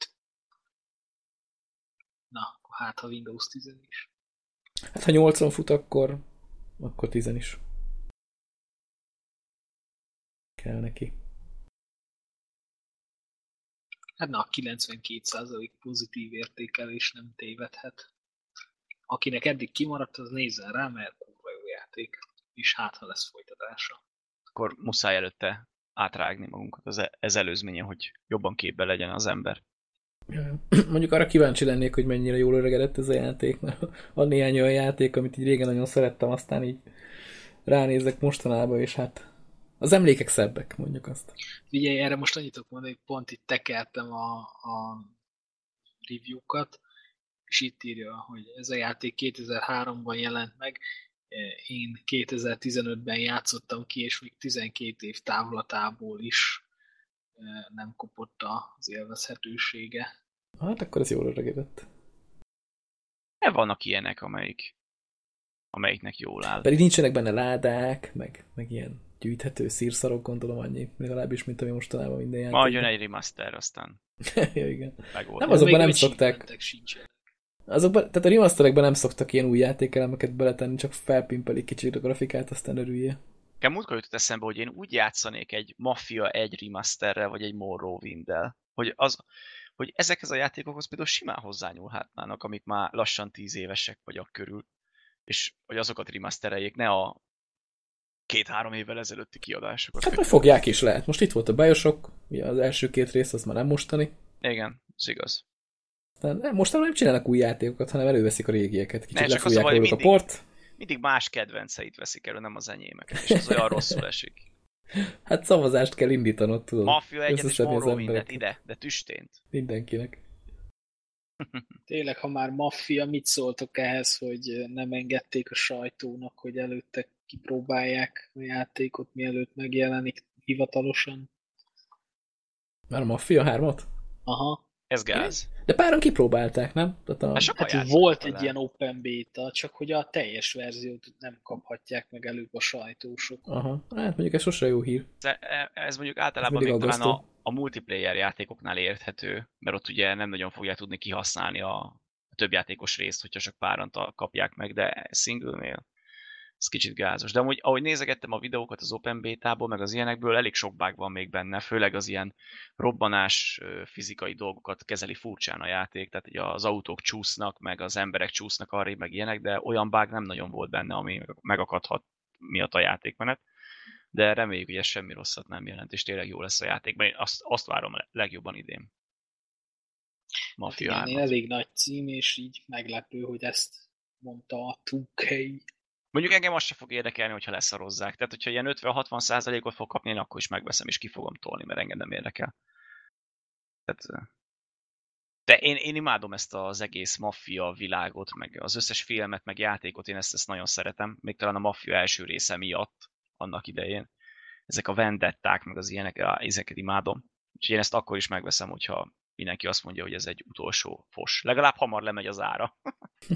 Na, akkor hát ha Windows 10 is. Hát ha 80 fut, akkor, akkor 10 is. Kell neki. Hát na, 92% pozitív értékelés nem tévedhet. Akinek eddig kimaradt, az nézzen rá, mert kurva jó játék. És hát, ha lesz folytatása. Akkor muszáj előtte átrágni magunkat az e- ez előzménye, hogy jobban képbe legyen az ember. (clears throat) Mondjuk arra kíváncsi lennék, hogy mennyire jól öregedett ez a játék, mert van néhány olyan játék, amit így régen nagyon szerettem, aztán így ránézek mostanában, és hát az emlékek szebbek, mondjuk azt. Figyelj, erre most annyit tudok mondani, hogy pont itt tekertem a, a review-kat, és itt írja, hogy ez a játék 2003-ban jelent meg, én 2015-ben játszottam ki, és még 12 év távlatából is eh, nem kopott az élvezhetősége. Hát akkor ez jól öregedett. De vannak ilyenek, amelyik, amelyiknek jól áll. Pedig nincsenek benne ládák, meg, meg ilyen gyűjthető szírszarok, gondolom annyi, legalábbis, mint ami mostanában minden játék. Majd jön egy remaster, aztán (laughs) ja, igen. megoldja. Nem azokban nem szokták. Azokban, tehát a remasterekben nem szoktak ilyen új játékelemeket beletenni, csak felpimpelik kicsit a grafikát, aztán örülje. Nekem múltkor jutott eszembe, hogy én úgy játszanék egy Mafia 1 remasterrel, vagy egy Morrowind-del, hogy, az, hogy ezekhez a játékokhoz például simán hozzányúlhatnának, amik már lassan 10 évesek vagy a körül, és hogy azokat remastereljék, ne a két-három évvel ezelőtti kiadásokat. Hát majd fogják is lehet. Most itt volt a Bioshock, az első két rész az már nem mostani. Igen, ez igaz. Aztán nem, mostanában nem csinálnak új játékokat, hanem előveszik a régieket. Kicsit Ne, a lefújják a mindig- port. Mindig más kedvenceit veszik elő, nem az enyémeket, és az olyan rosszul esik. Hát szavazást kell indítanod, tudod. Mafia 1 és embereket. ide, de tüstént. Mindenkinek. (laughs) Tényleg, ha már maffia, mit szóltok ehhez, hogy nem engedték a sajtónak, hogy előtte kipróbálják a játékot, mielőtt megjelenik hivatalosan? Már a Mafia 3-at? Aha. Ez gáz. De páran kipróbálták, nem? Tehát a... Hát Hát volt vele. egy ilyen open beta, csak hogy a teljes verziót nem kaphatják meg előbb a sajtósok. Aha. Hát mondjuk ez sose jó hír. Ez, ez mondjuk általában mindig még talán a, a multiplayer játékoknál érthető, mert ott ugye nem nagyon fogják tudni kihasználni a, a többjátékos részt, hogyha csak páran kapják meg, de single-nél ez kicsit gázos. De amúgy, ahogy nézegettem a videókat az Open Beta-ból, meg az ilyenekből, elég sok bug van még benne, főleg az ilyen robbanás fizikai dolgokat kezeli furcsán a játék, tehát ugye az autók csúsznak, meg az emberek csúsznak arra, meg ilyenek, de olyan bug nem nagyon volt benne, ami megakadhat miatt a játékmenet de reméljük, hogy ez semmi rosszat nem jelent, és tényleg jó lesz a játékban. Én azt, azt várom legjobban idén. Hát Mafia igen, 3 elég nagy cím, és így meglepő, hogy ezt mondta a 2K. Mondjuk engem azt se fog érdekelni, hogyha leszarozzák. Tehát, hogyha ilyen 50-60 százalékot fog kapni, én akkor is megveszem, és ki fogom tolni, mert engem nem érdekel. Tehát, de én, én imádom ezt az egész maffia világot, meg az összes filmet, meg játékot, én ezt, ezt nagyon szeretem, még talán a maffia első része miatt annak idején. Ezek a vendetták, meg az ilyenek, ezeket imádom. Úgyhogy én ezt akkor is megveszem, hogyha mindenki azt mondja, hogy ez egy utolsó fos. Legalább hamar lemegy az ára.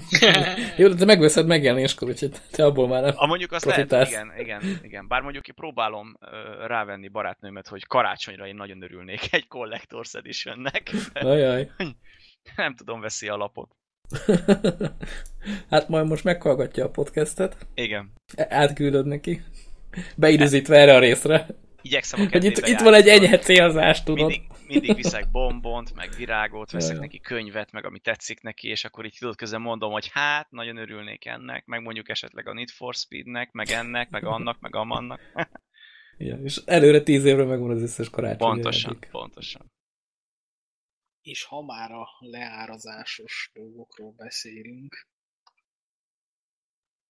(laughs) Jó, de te megveszed megjelenéskor, úgyhogy te abból már nem A mondjuk azt profitálsz. lehet, igen, igen, igen. Bár mondjuk én próbálom ö, rávenni barátnőmet, hogy karácsonyra én nagyon örülnék (laughs) egy Collector's Editionnek. Ajaj. (laughs) Nem tudom, veszi a lapot. hát majd most meghallgatja a podcastet, Igen. átküldöd neki, beidőzítve erre a részre, Igyekszem a hogy itt, itt van egy enyhe célzás, tudod. Mindig, mindig viszek bombont, meg virágot, veszek Jaj. neki könyvet, meg ami tetszik neki, és akkor így tudod közben mondom, hogy hát, nagyon örülnék ennek, meg mondjuk esetleg a Need for Speednek, meg ennek, meg annak, meg amannak. (laughs) Ja, és előre tíz évre megvan az összes karácsony. Pontosan, ajándék. pontosan. És ha már a leárazásos dolgokról beszélünk,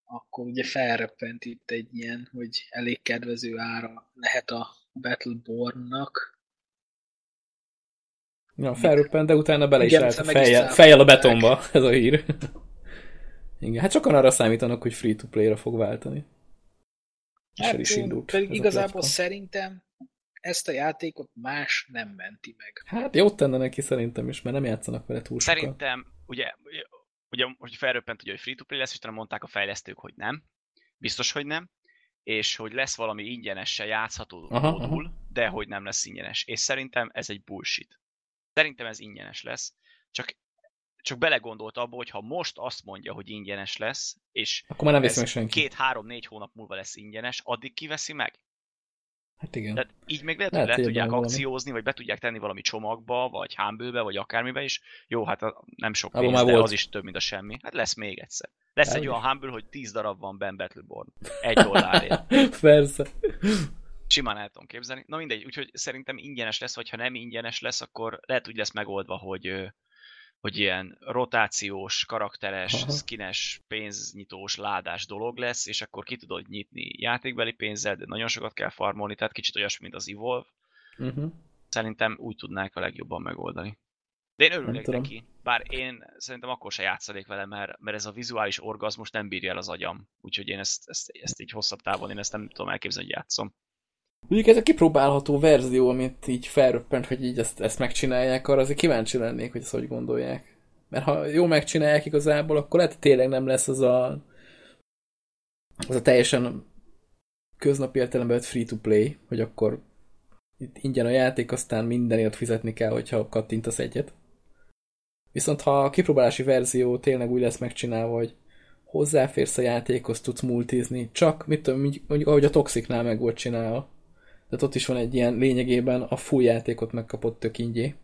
akkor ugye felreppent itt egy ilyen, hogy elég kedvező ára lehet a Battleborn-nak. Ja, felröppent, de utána bele is állt is fejjel, fejjel a betonba, ez a hír. Igen, hát sokan arra számítanak, hogy free-to-play-ra fog váltani. És el is indult. Hát, pedig igazából pletyka. szerintem ezt a játékot más nem menti meg. Hát jót tenne neki szerintem is, mert nem játszanak vele túl sokan. Szerintem, ugye, ugye hogy felröppent, ugye, hogy free-to-play lesz, és utána mondták a fejlesztők, hogy nem. Biztos, hogy nem. És hogy lesz valami ingyenessel játszható Aha, modul, de hogy nem lesz ingyenes. És szerintem ez egy bullshit. Szerintem ez ingyenes lesz. Csak, csak belegondolt abba, hogy ha most azt mondja, hogy ingyenes lesz, és Akkor már nem veszi meg senki. két, három, négy hónap múlva lesz ingyenes, addig kiveszi meg? Hát igen. Tehát így még lehet, Lehet, hogy le tudják valami. akciózni, vagy be tudják tenni valami csomagba, vagy humble vagy akármibe is. Jó, hát a, nem sok pénz, már de volt. az is több, mint a semmi. Hát lesz még egyszer. Lesz Hát, egy olyan humble, hogy 10 darab van benne Battleborn. Egy dollárért. (laughs) Persze. Simán el tudom képzelni. Na mindegy, úgyhogy szerintem ingyenes lesz, vagy ha nem ingyenes lesz, akkor lehet úgy lesz megoldva, hogy, hogy ilyen rotációs, karakteres, Aha. skines, pénznyitós, ládás dolog lesz, és akkor ki tudod nyitni játékbeli pénzzel, de nagyon sokat kell farmolni, tehát kicsit olyasmi, mint az Evolve. Uh-huh. Szerintem úgy tudnák a legjobban megoldani. De én örülnék neki. Bár én szerintem akkor se játszanék vele, mert, mert ez a vizuális orgazmus nem bírja el az agyam. Úgyhogy én ezt, ezt, ezt így hosszabb távon, én ezt nem tudom elképzelni, hogy játszom. Mondjuk ez a kipróbálható verzió, amit így felröppent, hogy így ezt, ezt megcsinálják, arra azért kíváncsi lennék, hogy ezt hogy gondolják. Mert ha jó megcsinálják igazából, akkor lehet, tényleg nem lesz az a az a teljesen köznapi értelemben free-to-play, hogy akkor itt ingyen a játék, aztán mindenért fizetni kell, hogyha kattintasz egyet. Viszont ha a kipróbálási verzió tényleg úgy lesz megcsinálva, hogy hozzáférsz a játékhoz, tudsz multizni, csak, mit tudom, mondjuk ahogy a Toxicnál meg volt csinálva. Tehát ott is van egy ilyen lényegében a full játékot megkapott tök ingyé.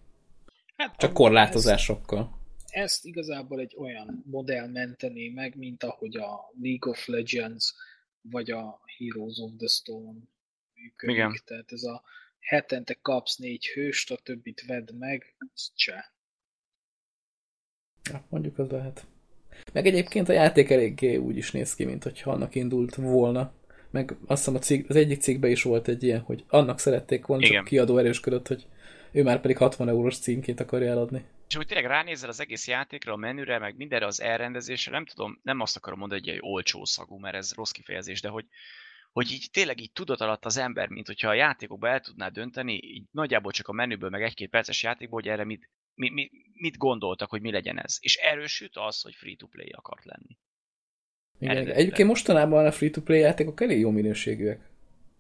Hát, Csak korlátozásokkal. ezt igazából egy olyan modell mentené meg, mint ahogy a League of Legends vagy a Heroes of the Stone működik. Igen. Tehát ez a hetente kapsz négy hőst, a többit vedd meg, cseh. Ja, mondjuk az lehet. Meg egyébként a játék eléggé úgy is néz ki, mint hogyha annak indult volna. Meg azt hiszem a cikk, az egyik cikkben is volt egy ilyen, hogy annak szerették volna, Igen. csak kiadó erősködött, hogy ő már pedig 60 eurós címként akarja eladni. És úgy tényleg ránézel az egész játékra, a menüre, meg mindenre az elrendezésre, nem tudom, nem azt akarom mondani, hogy egy olcsó szagú, mert ez rossz kifejezés, de hogy, hogy így tényleg így tudat alatt az ember, mint hogyha a játékokba el tudná dönteni, így nagyjából csak a menüből, meg egy-két perces játékból, hogy erre mit, mi, mi, mit gondoltak, hogy mi legyen ez. És erősült az, hogy free-to-play akart lenni. Igen, Eredetileg. egyébként mostanában a free-to-play játékok elég jó minőségűek.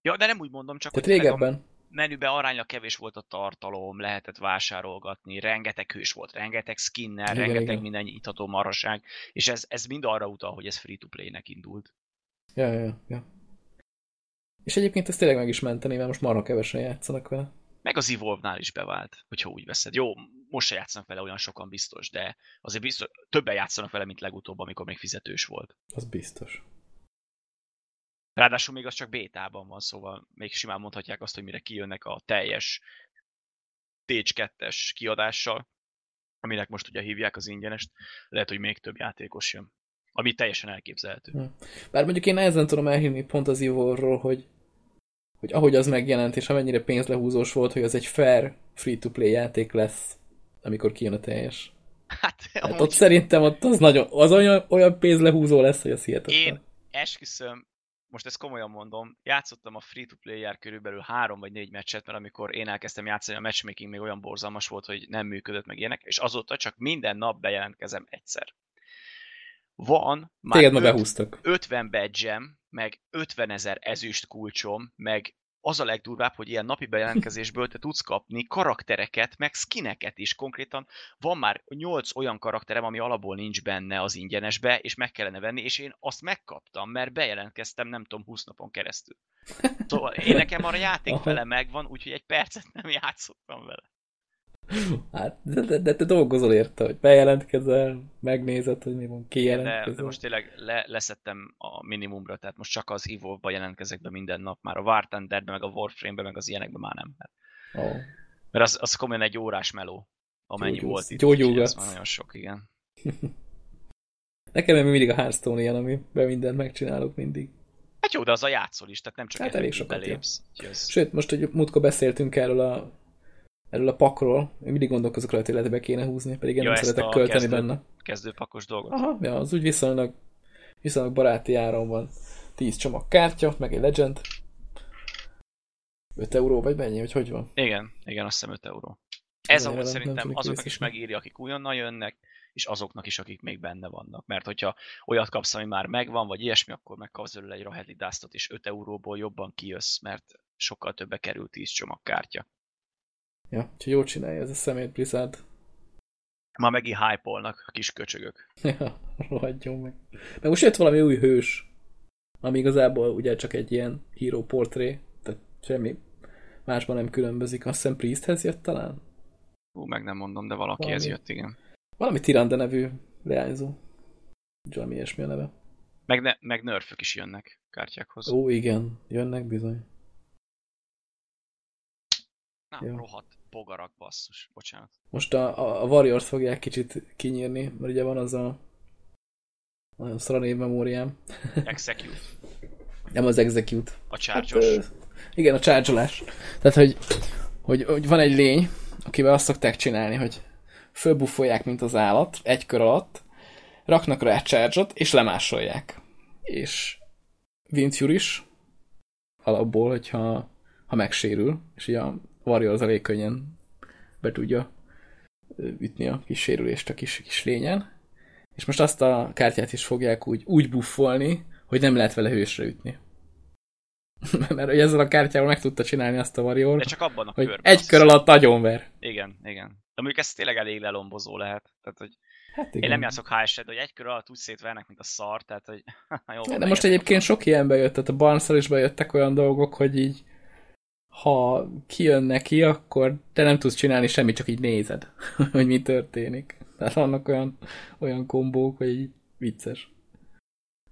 Ja, de nem úgy mondom, csak Tehát hogy tényleg a régebben. menüben aránylag kevés volt a tartalom, lehetett vásárolgatni, rengeteg hős volt, rengeteg skinnel, Igen, rengeteg igen. minden nyitható maraság, és ez, ez mind arra utal, hogy ez free-to-play-nek indult. Ja, ja, ja. És egyébként ezt tényleg meg is menteni, mert most marha kevesen játszanak vele. Meg az Evolve-nál is bevált, hogyha úgy veszed. Jó, most se játszanak vele olyan sokan biztos, de azért biztos, többen játszanak vele, mint legutóbb, amikor még fizetős volt. Az biztos. Ráadásul még az csak bétában van, szóval még simán mondhatják azt, hogy mire kijönnek a teljes Stage 2-es kiadással, aminek most ugye hívják az ingyenest, lehet, hogy még több játékos jön. Ami teljesen elképzelhető. Hm. Bár mondjuk én nehezen tudom elhinni pont az Evolve-ról, hogy, hogy ahogy az megjelent, és amennyire pénzlehúzós volt, hogy az egy fair free-to-play játék lesz, amikor kijön a teljes. Hát, Hát amúgy ott szerintem ott az nagyon, az olyan, olyan pénzlehúzó lesz, hogy az hihetetlen. én esküszöm, most ezt komolyan mondom, játszottam a free-to-player körülbelül három vagy négy meccset, mert amikor én elkezdtem játszani, a matchmaking még olyan borzalmas volt, hogy nem működött meg ilyenek, és azóta csak minden nap bejelentkezem egyszer. Van már Téged öt- behúztak. 50 badge meg 50 ezer ezüst kulcsom, meg az a legdurvább, hogy ilyen napi bejelentkezésből te tudsz kapni karaktereket, meg skineket is. Konkrétan van már 8 olyan karakterem, ami alapból nincs benne az ingyenesbe, és meg kellene venni, és én azt megkaptam, mert bejelentkeztem, nem tudom, 20 napon keresztül. Szóval én nekem arra játék Aha. vele megvan, úgyhogy egy percet nem játszottam vele. Hát, de, de, de te dolgozol érte, hogy bejelentkezel, megnézed, hogy mi van, De, kijelentkezel. de most tényleg le, leszettem a minimumra, tehát most csak az Evolve-ba jelentkezek be minden nap, már a War Thunderbe, meg a Warframe-be, meg az ilyenekbe már nem. Mert, Ó, mert az, az komolyan egy órás meló, amennyi Gyógyulsz. volt itt. Gyógyulgatsz. Ez nagyon sok, igen. (laughs) Nekem mindig a Hearthstone ilyen, amiben mindent megcsinálok mindig. Hát jó, de az a játszol is, tehát nem csak Hát hát elég sokat, belépsz. Sőt, most, hogy múltkor beszéltünk erről a, erről a pakról, én mindig gondolkozok rajta, hogy lehet, kéne húzni, pedig én Ja, nem szeretek költeni kezdő- benne. kezdőpakos dolgot. Aha, ja, az úgy viszonylag, viszonylag baráti áron van. 10 csomag kártya, meg egy legend. 5 euró, vagy mennyi, hogy hogy van? Igen, igen, azt hiszem 5 euró. Ez amúgy szerintem azoknak is megírja, akik újonnan jönnek, és azoknak is, akik még benne vannak. Mert hogyha olyat kapsz, ami már megvan, vagy ilyesmi, akkor megkapsz belőle egy Rahedi Dustot, és 5 euróból jobban kijössz, mert sokkal többe kerül 10 csomagkártya. Ja, úgyhogy jól csinálja ez a szemét Blizzard. Már megint hype-olnak a kis köcsögök. (laughs) Ja, rohadjon meg. Meg most jött valami új hős, ami igazából ugye csak egy ilyen hero portré, tehát semmi másban nem különbözik. Azt hiszem Priesthez jött talán? Hú, meg nem mondom, de valaki Valami. ez jött, igen. Valami Tirande nevű leányzó. Valami ilyesmi a neve. Meg, ne, meg nerfök is jönnek kártyákhoz. Ó, igen, jönnek bizony. Na, jó. rohadt bogarak basszus, bocsánat. Most a, a, Warriors fogják kicsit kinyírni, mert ugye van az a nagyon szar a névmemóriám. (laughs) Execute, Nem az Execute. a Hát, charge ö, igen, a csárcsolás. Tehát, hogy, hogy, hogy van egy lény, akivel azt szokták csinálni, hogy fölbuffolják, mint az állat, egy kör alatt, raknak rá charge és lemásolják. És Vinture is, alapból, hogyha ha megsérül, és ugye a Warriors elég könnyen be tudja ütni a kis sérülést a kis, kis lényen. És most azt a kártyát is fogják úgy, úgy buffolni, hogy nem lehet vele hősre ütni. (laughs) Mert hogy ezzel a kártyával meg tudta csinálni azt a Warrior, de csak abban a hogy körben. egy kör alatt agyonver. Igen, igen. De mondjuk ez tényleg elég lelombozó lehet. Tehát, hogy Hát igen. én nem játszok hs de hogy egy kör alatt úgy szétvernek, mint a szar, tehát, hogy (laughs) jó, De most egyébként sok ilyen bejött, tehát a barnszal is bejöttek olyan dolgok, hogy így ha kijön neki, akkor te nem tudsz csinálni semmit, csak így nézed, (laughs) hogy mi történik. Tehát vannak olyan, olyan kombók, hogy így vicces.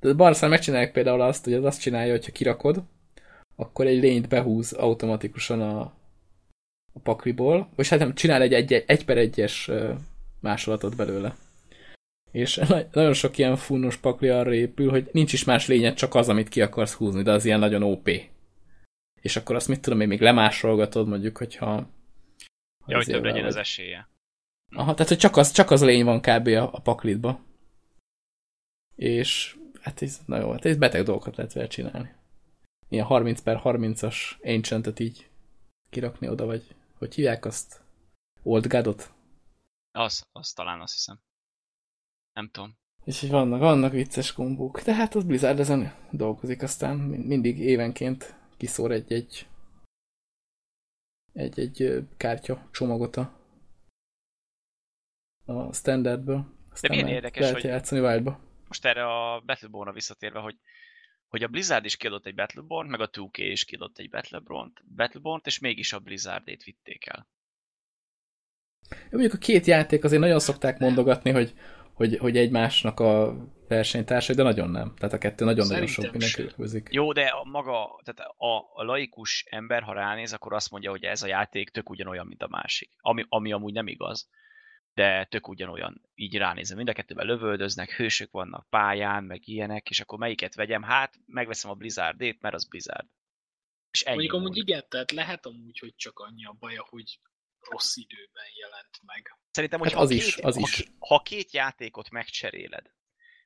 A barnszal megcsinálják például azt, hogy az azt csinálja, hogyha kirakod, akkor egy lényt behúz automatikusan a, a pakliból, vagy hát nem, csinál egy, egy, egy per egyes másolatot belőle. És (laughs) na- nagyon sok ilyen funnos pakli arra épül, hogy nincs is más lényed, csak az, amit ki akarsz húzni, de az ilyen nagyon OP. És akkor azt mit tudom én, még lemásolgatod mondjuk, hogyha... ha Ja, hogy több legyen vagy- az esélye. Aha, tehát, hogy csak az, csak az lény van kb. a, a paklitba. És hát ez, na jó, hát ez beteg dolgokat lehet vele csinálni. Ilyen 30 per 30-as Ancient-et így kirakni oda, vagy hogy hívják azt? Old Godot? Az, az talán azt hiszem. Nem tudom. És így vannak, vannak vicces kombók. De hát az Blizzard ezen dolgozik, aztán min- mindig évenként kiszór egy-egy egy-egy kártya csomagot a, a standardből. Aztán milyen már érdekes, lehet hogy- játszani wildba. Most erre a Battleborn-ra visszatérve, hogy, hogy a Blizzard is kiadott egy Battleborn, meg a 2K is kiadott egy Battleborn-t, Battleborn-t és mégis a Blizzardét vitték el. Jó, Mondjuk a két játék azért nagyon szokták mondogatni, hogy, hogy, hogy egymásnak a versenytársai, de nagyon nem. Tehát a kettő nagyon-nagyon sok minden különbözik. Jó, de a maga, tehát a, a laikus ember, ha ránéz, akkor azt mondja, hogy ez a játék tök ugyanolyan, mint a másik. Ami, ami amúgy nem igaz, de tök ugyanolyan. Így ránézem, mind a kettőben lövöldöznek, hősök vannak pályán, meg ilyenek, és akkor melyiket vegyem? Hát, megveszem a Blizzardét, mert az Blizzard. És ennyi Mondjuk amúgy amúgy. igen, tehát lehet amúgy, hogy csak annyi a baja, hogy rossz időben jelent meg. Szerintem, Hát hogy az ha, is, két, az ha, is. ha két játékot megcseréled,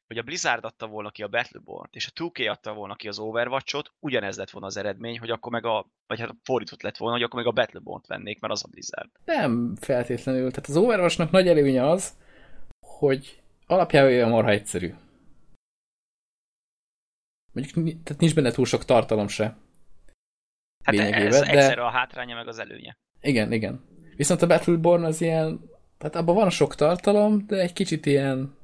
hogy a Blizzard adta volna ki a Battleborn-t, és a 2K adta volna ki az Overwatch-ot, ugyanez lett volna az eredmény, hogy akkor meg a, vagy hát fordított lett volna, hogy akkor meg a Battleborn-t vennék, mert az a Blizzard. Nem feltétlenül. Tehát az Overwatch-nak nagy előnye az, hogy alapjában olyan marha egyszerű. Mondjuk tehát nincs benne túl sok tartalom se. Hát ez de... egyszerű a hátránya, meg az előnye. Igen, igen. Viszont a Battleborn az ilyen, tehát abban van sok tartalom, de egy kicsit ilyen,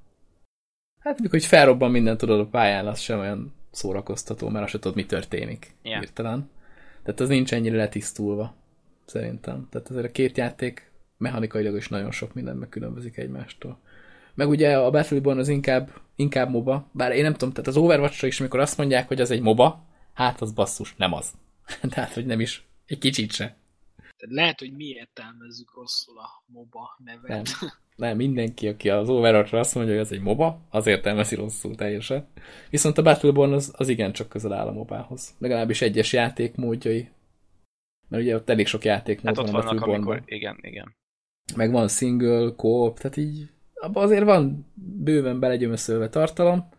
hát mikor hogy felrobban minden tudod a pályán, az sem olyan szórakoztató, mert azt tudod, mi történik yeah. hirtelen. Tehát az nincs ennyire letisztulva, szerintem. Tehát azért a két játék mechanikailag is nagyon sok minden megkülönbözik egymástól. Meg ugye a Battleborn az inkább, inkább MOBA, bár én nem tudom, tehát az overwatch is, amikor azt mondják, hogy az egy MOBA, hát az basszus, nem az. (laughs) tehát, hogy nem is, egy kicsit se. Tehát lehet, hogy mi értelmezzük rosszul a MOBA nevet. Nem, (laughs) nem mindenki, aki az overwatch azt mondja, hogy ez egy MOBA, az értelmezi rosszul teljesen. Viszont a Battleborn az, az igen csak közel áll a MOBA-hoz. Legalábbis egyes játékmódjai. Mert ugye ott elég sok játékmód hát van a Battlebornban. Igen, igen. Meg van single, co tehát így abban azért van bőven belegyömöszölve tartalom,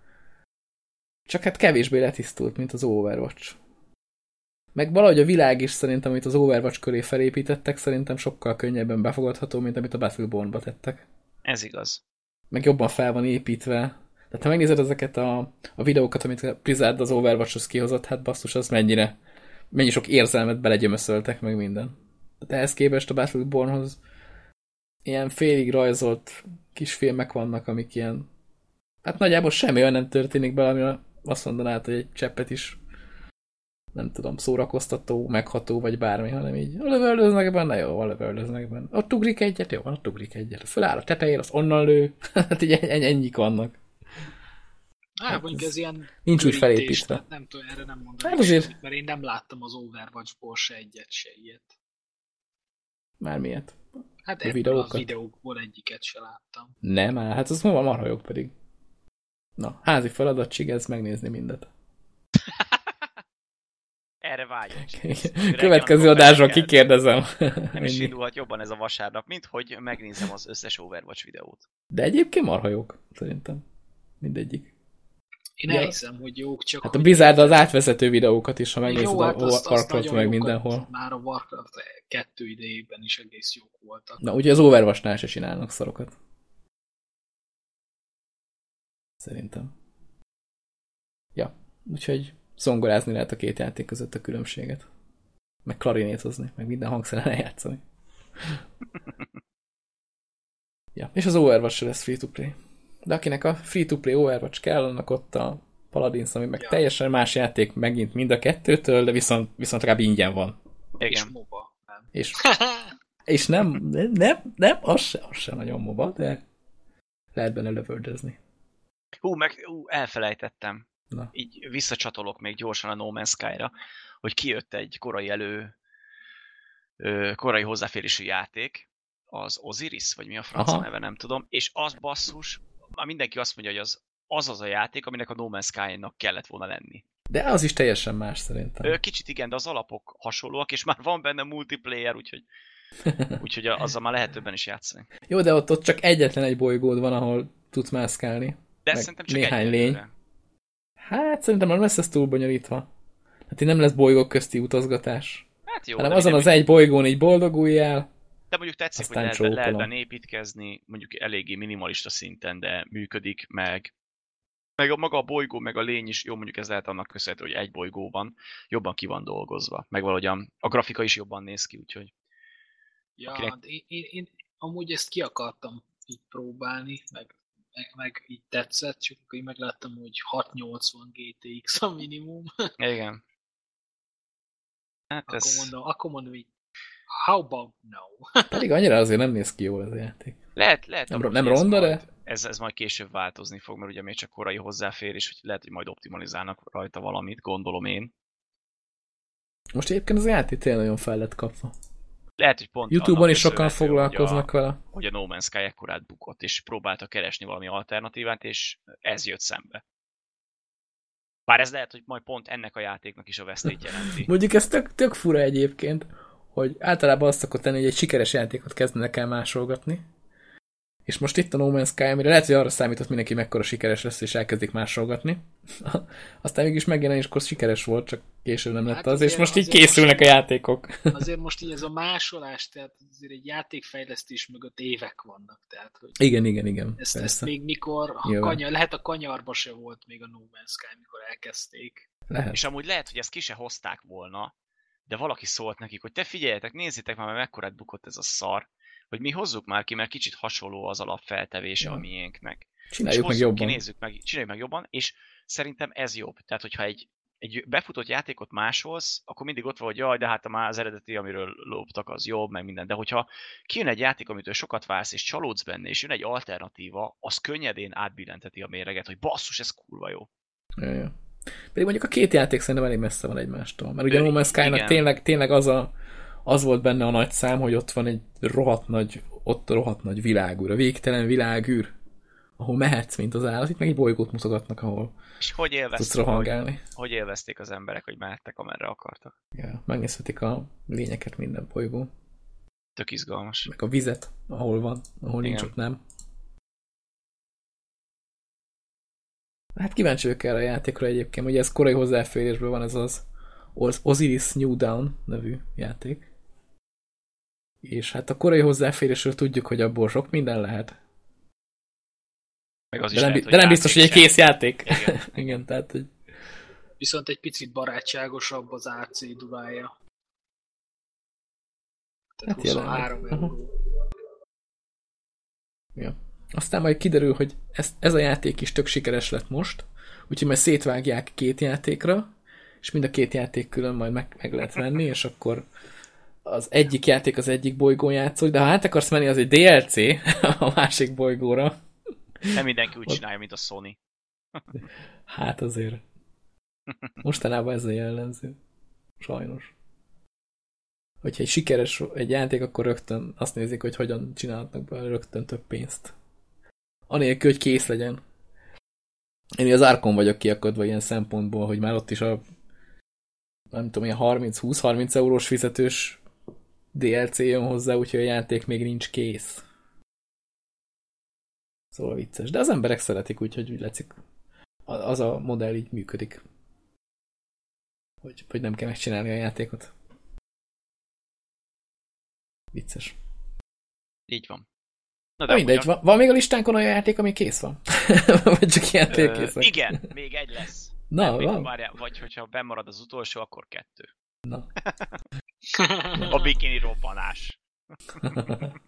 csak hát kevésbé letisztult, mint az Overwatch. Meg valahogy a világ is szerintem, amit az Overwatch köré felépítettek, szerintem sokkal könnyebben befogadható, mint amit a Battleborn-ba tettek. Ez igaz. Meg jobban fel van építve. Tehát ha megnézed ezeket a, a videókat, amit a Blizzard az Overwatch-hoz kihozott, hát basszus, az mennyire, mennyi sok érzelmet belegyömöszöltek, meg minden. Tehát ehhez képest a Battlebornhoz ilyen félig rajzolt kis filmek vannak, amik ilyen hát nagyjából semmi olyan nem történik bele, ami azt mondanád, hogy egy cseppet is nem tudom, szórakoztató, megható, vagy bármi, hanem így lövöldöznek benne, jó, lövöldöznek benne. Ott ugrik egyet, jó, ott ugrik egyet. Föláll a tetejére, az onnan lő. (laughs) hát így ennyi, ennyik vannak. Hát, hát mondjuk ez, ez ilyen nincs úgy felépítve. Nem tudom, erre nem mondom. Hát azért... mert én nem láttam az Overwatch-ból se egyet, se ilyet. Már miért? Hát a videókat? a videókból egyiket se láttam. Nem, hát az van marha pedig. Na, házi feladat, ez megnézni mindet. Erre vágyok. Következő adásra kikérdezem. (laughs) Nem is indulhat jobban ez a vasárnap, mint hogy megnézem az összes Overwatch videót. De egyébként marha jók, szerintem. Mindegyik. Én ja. elhiszem, hogy jók, csak... Hát a Blizzard az átvezető videókat is, ha megnézed Jó, hát a azt, Warcraft azt meg mindenhol. Már a Warcraft kettő idejében is egész jók voltak. Na, ugye az Overwatch-nál se csinálnak szarokat. Szerintem. Ja, úgyhogy zongorázni lehet a két játék között a különbséget. Meg klarinétozni, meg minden hangszeren eljátszani. (laughs) ja, és az Overwatch lesz free-to-play. De akinek a free-to-play Overwatch kell, annak ott a Paladins, ami meg ja. teljesen más játék megint mind a kettőtől, de viszont, viszont legalább ingyen van. Igen. És MOBA. Nem. És, és nem, nem, nem, nem az, se, az se nagyon MOBA, de lehet benne lövöldözni. Hú, meg hú, elfelejtettem. Na. Így visszacsatolok még gyorsan a No Man's Sky-ra, hogy kijött egy korai elő, korai hozzáférésű játék, az Osiris, vagy mi a francia neve, nem tudom, és az basszus, már mindenki azt mondja, hogy az az, az a játék, aminek a No Man's Sky-nak kellett volna lenni. De az is teljesen más szerintem. Kicsit igen, de az alapok hasonlóak, és már van benne multiplayer, úgyhogy, (laughs) úgyhogy azzal már lehet többen is játszani. Jó, de ott, ott csak egyetlen egy bolygód van, ahol tudsz mászkálni. De szerintem csak néhány lény. Hát szerintem nem lesz ez túl bonyolítva. Hát így nem lesz bolygók közti utazgatás. Hát jó, hanem azon az egy bolygón így boldoguljál. De mondjuk tetszik, hogy lehet, lehet benne építkezni, mondjuk eléggé minimalista szinten, de működik, meg meg a maga a bolygó, meg a lény is, jó mondjuk ez lehet annak köszönhető, hogy egy bolygó van, jobban ki van dolgozva, meg valahogyan a grafika is jobban néz ki, úgyhogy... Ja, akinek... én, én, én amúgy ezt ki akartam így próbálni, meg, meg, meg így tetszett, csak akkor így megláttam, hogy 680 GTX a minimum. Igen. Hát akkor, ez... mondom, akkor mondom így, how about no? (laughs) Pedig annyira azért nem néz ki jól ez a játék. Lehet, lehet. Nem, nem ronda, de... Ez, ez majd később változni fog, mert ugye még csak korai hozzáférés, hogy lehet, hogy majd optimalizálnak rajta valamit, gondolom én. Most egyébként az játék tényleg nagyon fel lett kapva. Lehet, hogy pont Youtube-on is sokan foglalkoznak hogy a, vele. Hogy a No Man's Sky ekkorát bukott, és próbálta keresni valami alternatívát, és ez jött szembe. Bár ez lehet, hogy majd pont ennek a játéknak is a vesztét jelenti. (laughs) Mondjuk ez tök, tök fura egyébként, hogy általában azt szokott tenni, hogy egy sikeres játékot kezdenek el másolgatni, És most itt a No Man's Sky, amire lehet, hogy arra számított mindenki mekkora sikeres lesz, és elkezdik másolgatni. (laughs) Aztán mégis megjelenéskor sikeres volt, csak később nem lett Hát az, és most így készülnek a most- játékok. (laughs) Azért most így ez a másolás, tehát azért egy játékfejlesztés mögött évek vannak, tehát hogy Igen, igen, igen. ezt, ezt még mikor, ha kanyar, lehet a kanyarba se volt még a No Man's Sky, mikor elkezdték. Lehet. És amúgy lehet, hogy ezt ki se hozták volna, de valaki szólt nekik, hogy te figyeljetek, nézzétek már, mekkorát bukott ez a szar, hogy mi hozzuk már ki, mert kicsit hasonló az alapfeltevése Ja. a miénknek. Csináljuk meg jobban. Ki, nézzük meg, csináljuk meg jobban, és szerintem ez jobb. Tehát, hogyha egy, egy befutott játékot másolsz, akkor mindig ott van, hogy jaj, de hát a már az eredeti, amiről loptak, az jobb, meg minden. De hogyha kijön egy játék, amitől sokat vársz, és csalódsz benne, és jön egy alternatíva, az könnyedén átbillenteti a méreget, hogy basszus, ez kurva jó. Ja, ja. Pedig mondjuk a két játék szerintem elég messze van egymástól. Mert ugye a No Man's Sky-nak tényleg, tényleg az, a, az volt benne a nagy szám, hogy ott van egy rohadt nagy, ott rohadt nagy világűr, a végtelen világűr, ahol mehetsz, mint az állat. Itt meg egy bolygót mutogatnak, ahol És hogy élvezték, hogy, hogy élvezték az emberek, hogy mehettek, amerre akartak. Ja, megnézhetik a lényeket minden bolygón. Tök izgalmas. Meg a vizet, ahol van, ahol nincs, Igen. ott nem. Hát kíváncsi vagyok erre a játékra egyébként, ugye ez korai hozzáférésből van ez az Osiris New Dawn nevű játék. És hát a korai hozzáférésről tudjuk, hogy abból sok minden lehet. Meg az De is nem, lehet, de nem biztos, hogy egy kész játék. Igen. (laughs) Igen, tehát, hogy Viszont egy picit barátságosabb az AC durája. Tehát Hát jelen. 23 Aha. euró. Ja. Aztán majd kiderül, hogy ez, ez a játék is tök sikeres lett most, úgyhogy majd szétvágják két játékra, és mind a két játék külön majd meg, meg lehet venni, és akkor az egyik játék az egyik bolygón játszol, de ha át akarsz menni, az egy DLC (laughs) a másik bolygóra. Nem mindenki úgy csinálja, mint a Sony. (laughs) Hát azért. Mostanában ez a jellemző. Sajnos. Hogyha egy sikeres egy játék, akkor rögtön azt nézik, hogy hogyan csinálhatnak belőle rögtön több pénzt. Anélkül, hogy kész legyen. Én az Arkon vagyok kiakadva ilyen szempontból, hogy már ott is a nem tudom, ilyen 30-20-30 eurós fizetős DLC jön hozzá, úgyhogy a játék még nincs kész. Szóval vicces. De az emberek szeretik, úgyhogy úgy látszik, az a modell így működik. Hogy, hogy nem kell megcsinálni a játékot. Vicces. Így van. Na De mindegy, van, van még a listánkon olyan játék, ami kész van? (laughs) Vagy csak Ö, télkészek? igen, még egy lesz. Na, Nem, van. várjál, vagy hogyha bemarad az utolsó, akkor kettő. Na. A bikini robbanás. (laughs)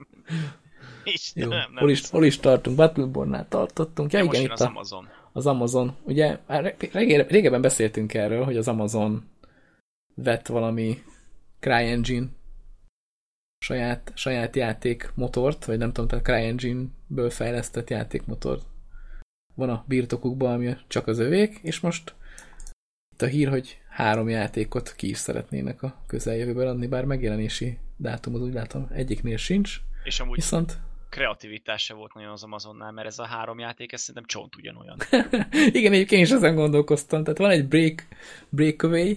Jó, Istenem, hol is, hol is tartunk? Battleborn-nál tartottunk. Ja, Ja, igen, itt az a, Amazon. az Amazon. Ugye már régebben beszéltünk erről, hogy az Amazon vett valami CryEngine saját, saját játékmotort, vagy nem tudom, tehát CryEngine-ből fejlesztett játékmotor van a birtokukban, ami csak az övék, és most itt a hír, hogy három játékot ki is szeretnének a közeljövőben adni, bár megjelenési dátum az úgy látom egyiknél sincs, És amúgy viszont kreativitás se volt nagyon az Amazonnál, mert ez a három játék, ez szerintem csont ugyanolyan. (laughs) Igen, egyébként én is ezen gondolkoztam. Tehát van egy Break, Breakaway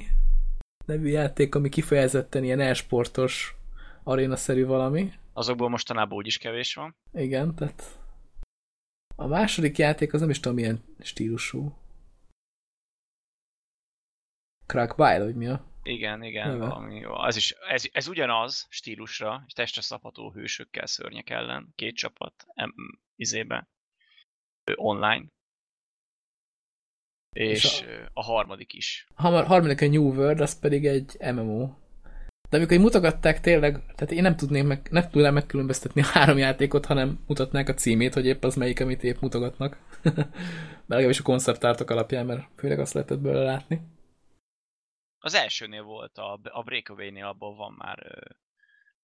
nevű játék, ami kifejezetten ilyen e-sportos arénaszerű valami. Azokból mostanában úgyis kevés van. Igen, tehát a második játék az nem is tudom milyen stílusú. Crackbile, vagy mi a? Igen, igen, Neve. valami jó. Ez, is, ez, ez ugyanaz stílusra, és testre szabható hősökkel, szörnyek ellen, két csapat em, izébe, online. És, És ö, a harmadik is. A har- harmadik a New World, az pedig egy MMO. De amikor mutogatták tényleg, tehát én nem tudném meg, nem tudnám megkülönböztetni a három játékot, hanem mutatnák a címét, hogy épp az melyik, amit épp mutogatnak. (laughs) De legalábbis a konceptártok alapján, mert főleg azt lehetett belőle látni. Az elsőnél volt, a, a Breakaway-nél abból van már,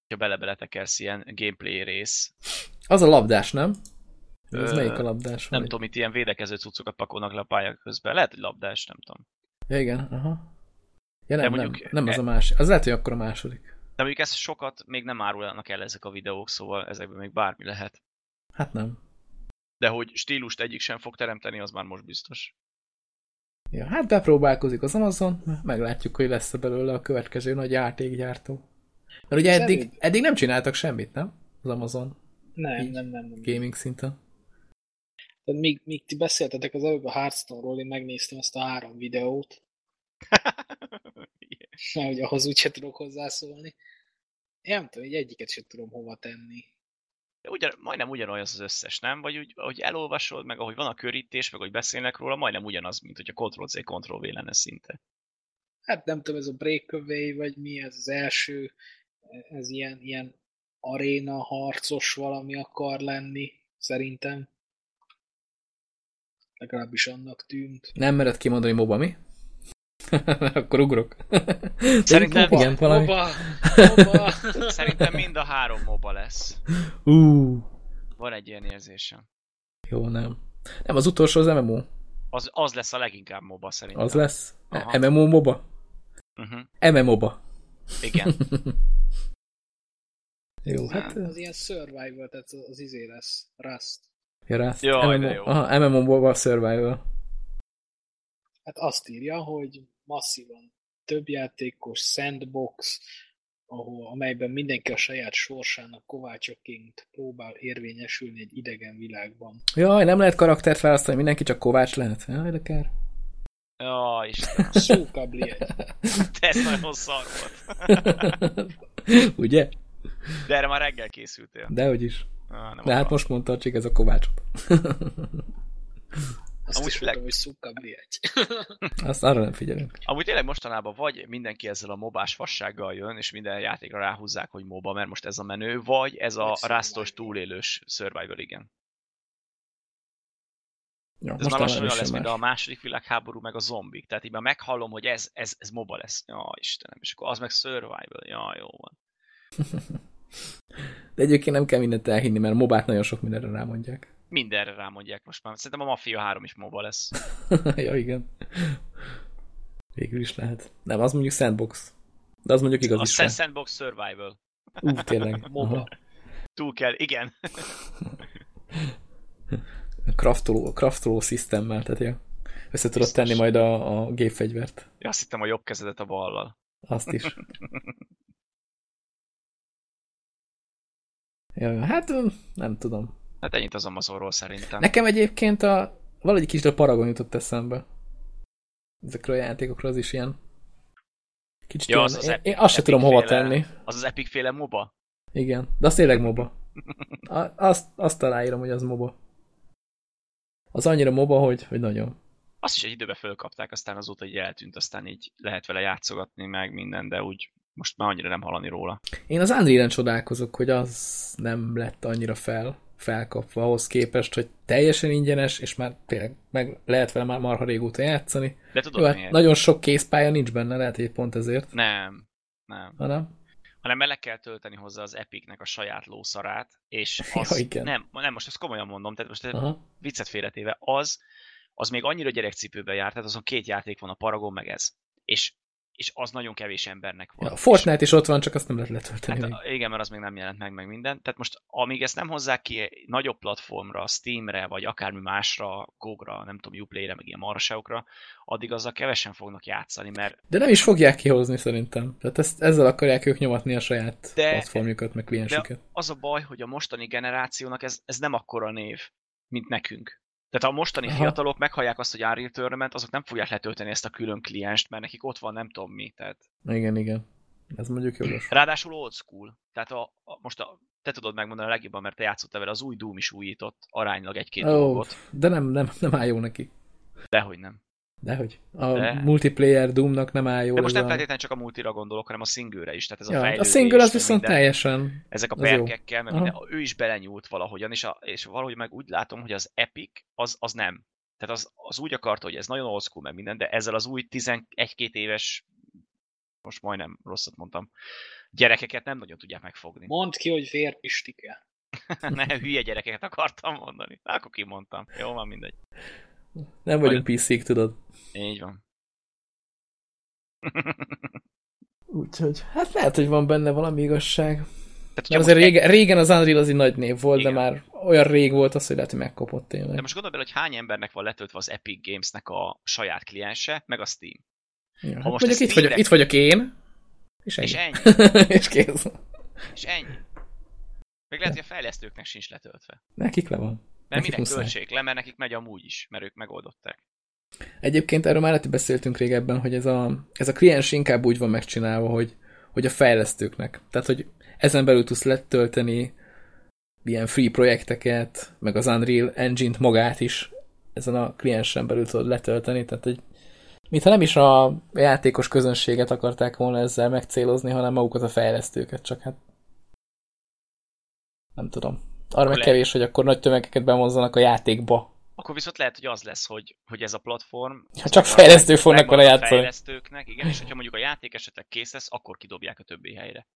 hogyha bele-beletekersz ilyen gameplay rész. Az a labdás, nem? Ez Ö, melyik a labdás? Nem Vagy- tudom, itt ilyen védekező cuccokat pakolnak le a pályák közben. Lehet, hogy labdás, nem tudom. Ja, igen, aha. Ja, nem, De nem, mondjuk- nem az a másik. Az lehet, hogy akkor a második. De mondjuk ezt sokat még nem árulnak el ezek a videók, szóval ezekben még bármi lehet. Hát nem. De hogy stílust egyik sem fog teremteni, az már most biztos. Ja, hát bepróbálkozik az Amazon, meglátjuk, hogy lesz-e belőle a következő nagy játékgyártó. Mert ugye eddig, Szerint- eddig nem csináltak semmit, nem? Az Amazon. Nem, Így. nem, nem, nem. gaming szinten. Tehát míg, míg ti beszéltetek az előbb a Hearthstone-ról, én megnéztem ezt a három videót, (laughs) mert hogy ahhoz úgyse tudok hozzászólni. Én nem tudom, hogy egyiket sem tudom hova tenni. Ugyan, majdnem ugyanolyan az összes, nem? Vagy úgy, ahogy elolvasod, meg ahogy van a körítés, meg ahogy beszélnek róla, majdnem ugyanaz, mint hogy a Ctrl-C, Ctrl-V lenne szinte. Hát nem tudom, ez a Breakaway, vagy mi, ez az első, ez ilyen, ilyen aréna harcos valami akar lenni, szerintem. Legalábbis annak tűnt. Nem mered kimondani MOBA, mi? (laughs) Akkor ugrok. (laughs) Szerintem- MOBA, igen, valami. Oba, oba. (laughs) Szerintem mind a három MOBA lesz. Ú, Van egy ilyen érzésem. jó, nem. Nem, az utolsó az MMO. Az, az lesz a leginkább MOBA szerintem. Az lesz. Aha. MMO MOBA? Uh-huh. MMOBA. Igen. Jó, hát... Az ilyen survival, tehát az, izé lesz. Rust. Ja, Rust. Jaj, MMO. jó. Aha, MMO MOBA Survival. Hát azt írja, hogy masszívan több játékos sandbox, ahol, amelyben mindenki a saját sorsának kovácsaként próbál érvényesülni egy idegen világban. Jaj, nem lehet karaktert választani, mindenki csak Kovács lehet. Jaj, de kár. Ja, Istenem, (laughs) Szókabli (laughs) de ez nagyon szar volt. (laughs) Ugye? De erre már reggel készültél. Dehogy is. Ah, nem De hát most mondta csak ez a Kovácsot. Azt Amúgy is leg- mondtam, hogy egy. (laughs) Azt arra nem figyelünk. Amúgy tényleg mostanában vagy mindenki ezzel a mobás fassággal jön, és minden játékra ráhúzzák, hogy moba, mert most ez a menő, vagy ez a survival. túlélős survival, igen. Jó, Ez már lassan olyan lesz, mint a más. második világháború, meg a zombik. Tehát így már meghallom, hogy ez, ez, ez moba lesz. Ja, Istenem. És akkor az meg survival. Ja, jó van. (laughs) De egyébként nem kell mindent elhinni, mert a mobát nagyon sok mindenre rámondják. Mindenre rámondják most már. Szerintem a Mafia 3 is moba lesz. (laughs) ja, igen. Végül is lehet. Nem, az mondjuk sandbox. De az mondjuk igaz A is. Se. Sandbox Survival. Ú, tényleg. (laughs) MOBA. Túl kell, igen. (laughs) Craftoló, craftoló szisztemmel, tehát ja. Össze tudod tenni majd a, a gépfegyvert. Ja, azt hittem a jobb kezedet a ballal. Azt is. ja, hát nem tudom. Hát ennyit az Amazonról szerintem. Nekem egyébként a valahogy kicsit a Paragon jutott eszembe. Ezekről a játékokról az is ilyen. Kicsit Ja, az az én, én azt se Epic tudom hova féle- tenni. Az az Epic féle moba? Igen, de az tényleg MOBA. (laughs) A, azt, azt aláírom, hogy az MOBA. Az annyira MOBA, hogy, hogy nagyon. Azt is egy időbe fölkapták, aztán azóta így eltűnt, aztán így lehet vele játszogatni meg minden, de úgy most már annyira nem hallani róla. Én az Unreal-en csodálkozok, hogy az nem lett annyira fel, felkapva ahhoz képest, hogy teljesen ingyenes, és már tényleg meg lehet vele már marha régóta játszani. De tudod Jó, hát miért? nagyon sok készpálya nincs benne, lehet, hogy pont ezért. Nem, nem. Hanem? Hanem meg kell tölteni hozzá az Epicnek a saját lószarát, és (laughs) Ja, az, igen. nem, nem, most ezt komolyan mondom, tehát most Aha. viccet félretéve, az, az még annyira gyerekcipőben járt, tehát azon két játék van, a Paragon meg ez. És, és az nagyon kevés embernek van. Ja, a Fortnite is ott van, csak azt nem lehet letölteni. Hát, még. igen, mert az még nem jelent meg, meg minden. Tehát most, amíg ezt nem hozzák ki nagyobb platformra, Steamre, vagy akármi másra, GOG-ra, nem tudom, Uplay-re, meg ilyen marhaságokra, addig azzal kevesen fognak játszani, mert De nem is fogják kihozni szerintem. Tehát ezt, ezzel akarják ők nyomatni a saját De- platformjukat, meg kliensüket. az a baj, hogy a mostani generációnak ez, ez nem akkora név, mint nekünk. Tehát a mostani Aha. Fiatalok meghallják azt, hogy Unreal Tournament, azok nem fogják letölteni ezt a külön klienst, mert nekik ott van nem tudom mi. Tehát... Igen, igen. Ez mondjuk jogos. Ráadásul old school. Tehát a, a, most a, te tudod megmondani a legjobban, mert te játszottál vele, az új Doom is újított aránylag egy-két Ó, dolgot. de nem, nem, nem áll jó neki. Dehogy nem. Dehogy. A De. multiplayer Doomnak nem áll jó. De most nem a... feltétlenül csak a multira gondolok, hanem a single is. Tehát ez a ja, a fejlődés. single az viszont minden. teljesen... ezek a perkekkel, Aha. minden, ő is belenyúlt valahogyan, és, a, és valahogy meg úgy látom, hogy az Epic az, az nem. Tehát az, az úgy akarta, hogy ez nagyon old school, meg minden, de ezzel az új 11-2 éves, most majdnem rosszat mondtam, gyerekeket nem nagyon tudják megfogni. (laughs) Mondd ki, hogy vérpistike. ne, hülye gyerekeket akartam mondani. Akkor kimondtam. Jó, van mindegy. Nem vagyunk PC-k, tudod. Így van. (laughs) Úgyhogy, hát lehet, hogy van benne valami igazság. Tehát, azért régen, régen az Unreal az egy nagy név volt, Igen. de már olyan rég volt az, hogy lehet, hogy megkopott tényleg. De most gondolj bele, hogy hány embernek van letöltve az Epic Gamesnek a saját kliense, meg a Steam. Ja, hát most mondjuk itt vagyok, itt vagyok én, és ennyi. És ennyi. (laughs) és kész. És ennyi. Meg lehet, hogy a fejlesztőknek sincs letöltve. Nekik le van. Mert muszáj. töltsék le, mert nekik megy amúgy is, mert ők megoldották. Egyébként erről már beszéltünk régebben, hogy ez a, ez a kliens inkább úgy van megcsinálva, hogy, hogy a fejlesztőknek. Tehát, hogy ezen belül tudsz letölteni ilyen free projekteket, meg az Unreal Engine-t magát is ezen a kliensen belül tudod letölteni, tehát hogy mintha nem is a játékos közönséget akarták volna ezzel megcélozni, hanem magukat a fejlesztőket, csak hát nem tudom. Arra meg kevés, hogy akkor nagy tömegeket bevonzanak a játékba. Akkor viszont lehet, hogy az lesz, hogy, hogy ez a platform... Ha az csak fejlesztők fognak vele játszani. fejlesztőknek, igen, és hogyha mondjuk a játék esetleg kész lesz, akkor kidobják a többi helyre.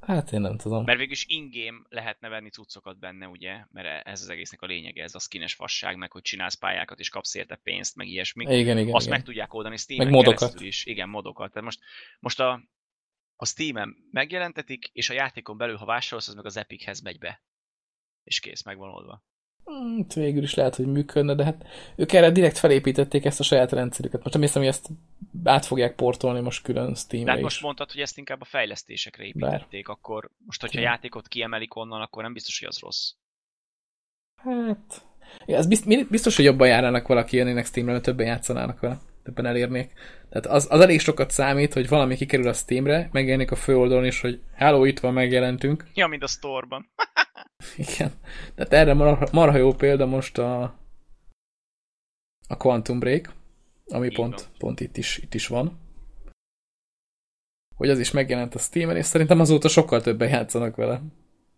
Hát én nem tudom. Mert végülis in-game lehetne venni cuccokat benne, ugye? Mert ez az egésznek a lényege, ez a skines fasság, meg hogy csinálsz pályákat és kapsz érte pénzt, meg ilyesmi. Igen, igen, Azt igen. meg tudják oldani steam Meg modokat. is. Igen, modokat. Tehát most, most a, a Steam-en megjelentetik, és a játékon belül, ha vásárolsz, az meg az Epichez megy be. És kész, megvan oldva. Hmm, végül is lehet, hogy működne, de hát ők erre direkt felépítették ezt a saját rendszerüket. Most nem hiszem, hogy ezt át fogják portolni most külön De Steamre hát most mondtad, hogy ezt inkább a fejlesztésekre építették, akkor most, hogyha Igen. játékot kiemelik onnan, akkor nem biztos, hogy az rossz. Hát... Ja, ez bizt- biztos, hogy jobban járnának valaki jönnének Steamre, mert többen játszanának vele. Többen elérnék. Tehát az, az elég sokat számít, hogy valami kikerül a Steamre, megjelenik a főoldalon is, hogy hello, itt van, megjelentünk. Ja, mint a store-ban. (laughs) Igen. Tehát erre marha, marha jó példa most a, a Quantum Break, ami Így pont, van. pont itt, is, itt is van. Hogy az is megjelent a Steam-en, és szerintem azóta sokkal többen játszanak vele.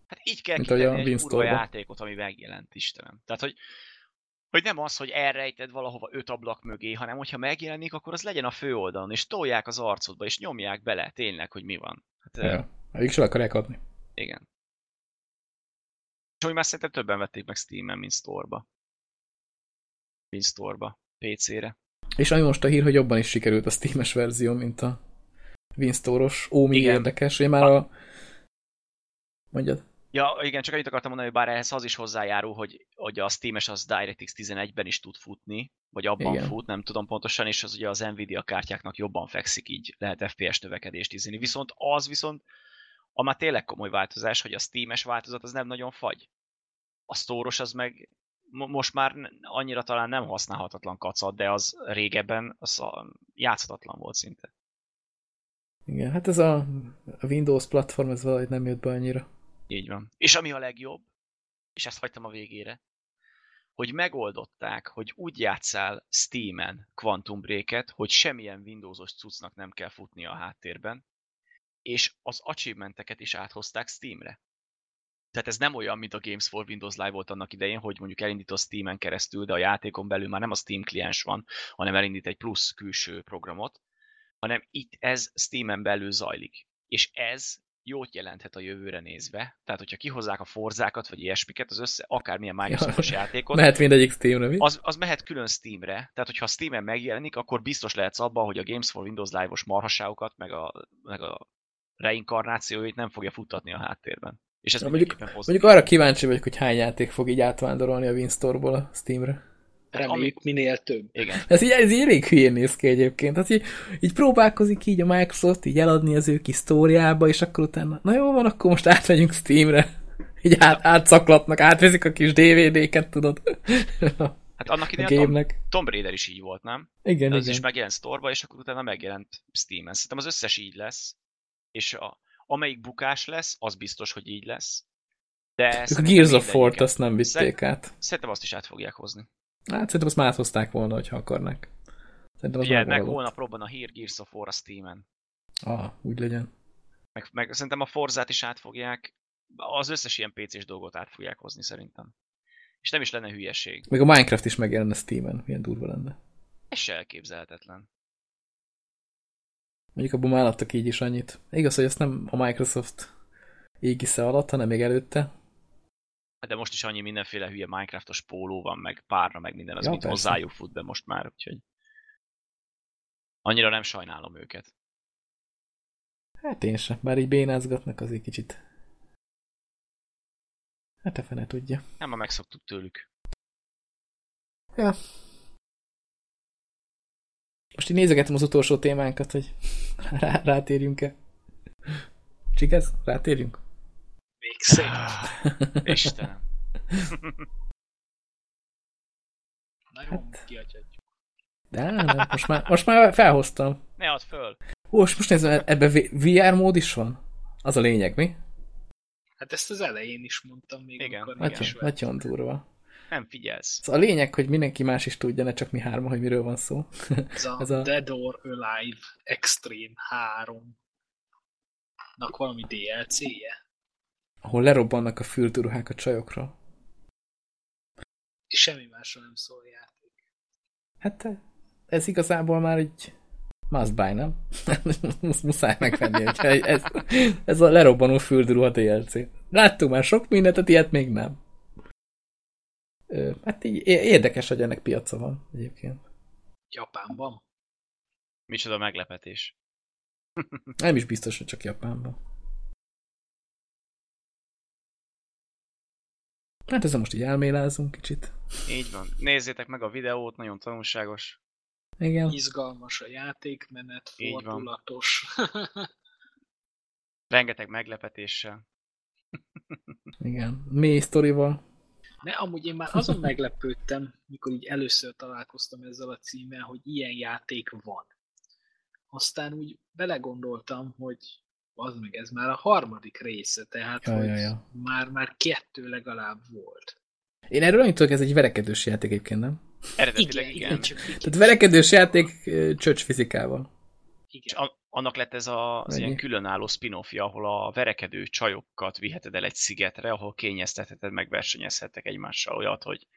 Hát így kell Mint ahogy a kitenni egy játékot, ami megjelent, Istenem. Tehát, hogy, hogy nem az, hogy elrejted valahova öt ablak mögé, hanem hogyha megjelenik, akkor az legyen a főoldalon, és tolják az arcodba, és nyomják bele tényleg, hogy mi van. Hát, ja. Ők akarják adni. igen. És hogy már szerintem többen vették meg Steam-en, mint Store-ba. Mint Store-ba. PC-re. És ami most a hír, hogy jobban is sikerült a Steam-es verzió, mint a Winstore-os. Ó, mi Igen. érdekes, hogy már a... Mondjad? Ja, igen, csak annyit akartam mondani, hogy bár ehhez az is hozzájárul, hogy, hogy a Steam-es az DirectX 11-ben is tud futni, vagy abban Igen. fut, nem tudom pontosan, és az ugye az Nvidia kártyáknak jobban fekszik, így lehet FPS növekedést izni. Viszont az viszont, a már tényleg komoly változás, hogy a Steam-es változat az nem nagyon fagy. A Store-os az meg mo- most már annyira talán nem használhatatlan kacat, de az régebben az játszhatatlan volt szinte. Igen, hát ez a Windows platform, ez valahogy nem jött be annyira. Így van. És ami a legjobb, és ezt hagytam a végére, hogy megoldották, hogy úgy játszál Steam-en Quantum Break-et, hogy semmilyen Windows-os cuccnak nem kell futnia a háttérben, és az achievementeket is áthozták Steamre. Tehát ez nem olyan, mint a Games for Windows Live volt annak idején, hogy mondjuk elindítasz Steam-en keresztül, de a játékon belül már nem a Steam kliens van, hanem elindít egy plusz külső programot, hanem itt ez Steam-en belül zajlik. És ez jót jelenthet a jövőre nézve. Tehát, hogyha kihozzák a forzákat, vagy ilyesmiket, az össze, akármilyen Microsoftos játékot, Mehet mindegyik Steamre, mi? az, az mehet külön Steamre, tehát hogyha a Steamen megjelenik, akkor biztos lehetsz abban, hogy a Games for Windows Live-os marhaságokat, meg a, meg a reinkarnációit nem fogja futtatni a háttérben. És ez Ja, mondjuk-. Mondjuk arra kíváncsi vagyok, hogy hány játék fog így átvándorolni a Winstore-ból a Steamre. Reméljük minél több. Igen. Ez így, ez így elég hülyén néz ki egyébként. Hát így, így próbálkozik így a Microsoft így eladni az ő kis sztóriába, és akkor utána, na jó van, akkor most átmegyünk Steamre. Így át, átszaklatnak, átviszik a kis DVD-ket, tudod. (laughs) Hát annak idején a Tom, game-nek. Tomb Raider is így volt, nem? Igen, az igen. is megjelent store és akkor utána megjelent Steam-en. Szerintem az összes így lesz, és a, amelyik bukás lesz, az biztos, hogy így lesz. De Ők a Gears of War-t azt nem vitték Szerint- át. Szerintem azt is át fogják hozni. Hát szerintem azt már áthozták volna, hogyha akarnak. Szerintem az Ugye, meg holnap robban a hír Gears of War a Steam-en. Ah, úgy legyen. Meg, meg szerintem a Forzát is át fogják, az összes ilyen PC-s dolgot át fogják hozni szerintem. És nem is lenne hülyeség. Még a Minecraft is megjelenne Steam-en, milyen durva lenne. Ez se elképzelhetetlen. Mondjuk abban már adtak így is annyit. Igaz, hogy ezt nem a Microsoft égisze alatt, hanem még előtte. De most is annyi mindenféle hülye Minecraftos póló van, meg párna, meg minden, az Ja, mint persze. hozzájuk fut be most már, úgyhogy annyira nem sajnálom őket. Hát én sem, bár így bénázgatnak, azért kicsit. Hát a fene tudja. Nem, már megszoktuk tőlük. Ja. Most így nézegetem az utolsó témánkat, hogy (laughs) rá, rátérjünk-e. Csigez? Rátérjünk? Még Szép. (laughs) Istenem. (laughs) Na jó, Hát-. De nem, most már, most már felhoztam. Ne add föl. Ó, és most nézem, ebbe V- VR mód is van? Az a lényeg, mi? Hát ezt az elején is mondtam még, Igen. Nagyon, igen, nagyon durva. Nem figyelsz. Szóval a lényeg, hogy mindenki más is tudja, ne csak mi hárma, hogy miről van szó. (laughs) Ez a, Ez a- Dead or Alive Extreme 3 nak valami DLC-je. Ahol lerobbannak a fürdőruhák a csajokra. És semmi másról nem szól a játék. Hát ez igazából már egy must buy, nem? (laughs) Muszáj megvenni, hogyha ez, ez a lerobbanó fürdőruha DLC. Láttunk már sok mindent, ilyet még nem. Hát így érdekes, hogy ennek piaca van egyébként. Japánban. Micsoda meglepetés. Nem is biztos, hogy csak Japánban. Hát ezzel most így elmélázunk kicsit. Így van. Nézzétek meg a videót, nagyon tanulságos. Igen. Izgalmas a játékmenet, Így fordulatos. (laughs) Rengeteg meglepetéssel. Igen. Mély sztorival. De amúgy én már azon meglepődtem, mikor így először találkoztam ezzel a címmel, hogy ilyen játék van. Aztán úgy belegondoltam, hogy az meg ez már a harmadik része, tehát Ja, hogy ja, ja. Már, már kettő legalább volt. Én erről annyit tudok, ez egy verekedős játék egyébként, nem? Eredetileg Igen, igen. igen, csak igen. Tehát verekedős játék csöcs fizikával. És igen. a- annak lett ez a, az Mennyi? ilyen különálló spin ahol a verekedő csajokat viheted el egy szigetre, ahol kényeztetheted, meg versenyezhettek egymással olyat, hogy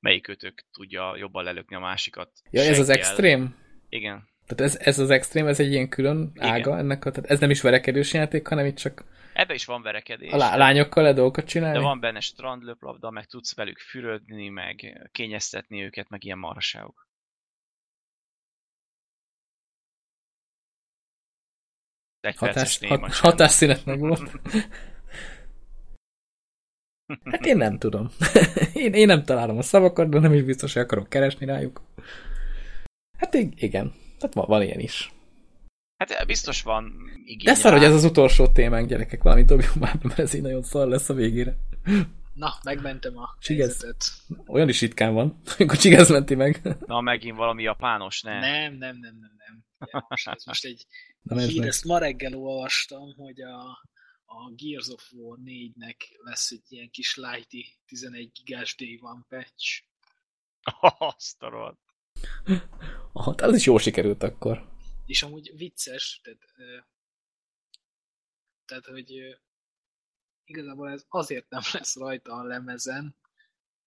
melyikőtök tudja jobban lelökni a másikat. Ja, ez az extrém? Igen. Tehát ez, ez az extrém, ez egy ilyen külön Igen. ága ennek a, tehát ez nem is verekedős játék, hanem itt csak Ebbe is van verekedés. a lá- lányokkal lehet dolgokat csinálni. De van benne strandlöplabda, meg tudsz velük fürödni, meg kényeztetni őket, meg ilyen marhaságok. Egy hatás, hat, hatásszünet meg volt. (laughs) Hát én nem tudom. (laughs) Én, én nem találom a szavakat, de nem is biztos, hogy akarok keresni rájuk. Hát ig- igen. Tehát van, van ilyen is. Hát biztos van igény De szar, rá. hogy ez az utolsó témánk, gyerekek, valamit dobjunk (laughs) már, mert ez így nagyon szar lesz a végére. Na, megmentem a Csigez. helyzetet. Olyan is ritkán van, (laughs) amikor csigez menti meg. Na, megint valami japános, ne. Nem, nem, nem, nem, nem. Ja, most, ez most egy Na, hír, meg. ezt ma reggel olvastam, hogy a, a Gears of War 4-nek lesz egy ilyen kis lighty 11 gigás day one patch. (laughs) Azt a rohadt. (laughs) Aha, az is jól sikerült akkor. És amúgy vicces, tehát, tehát hogy igazából ez azért nem lesz rajta a lemezen,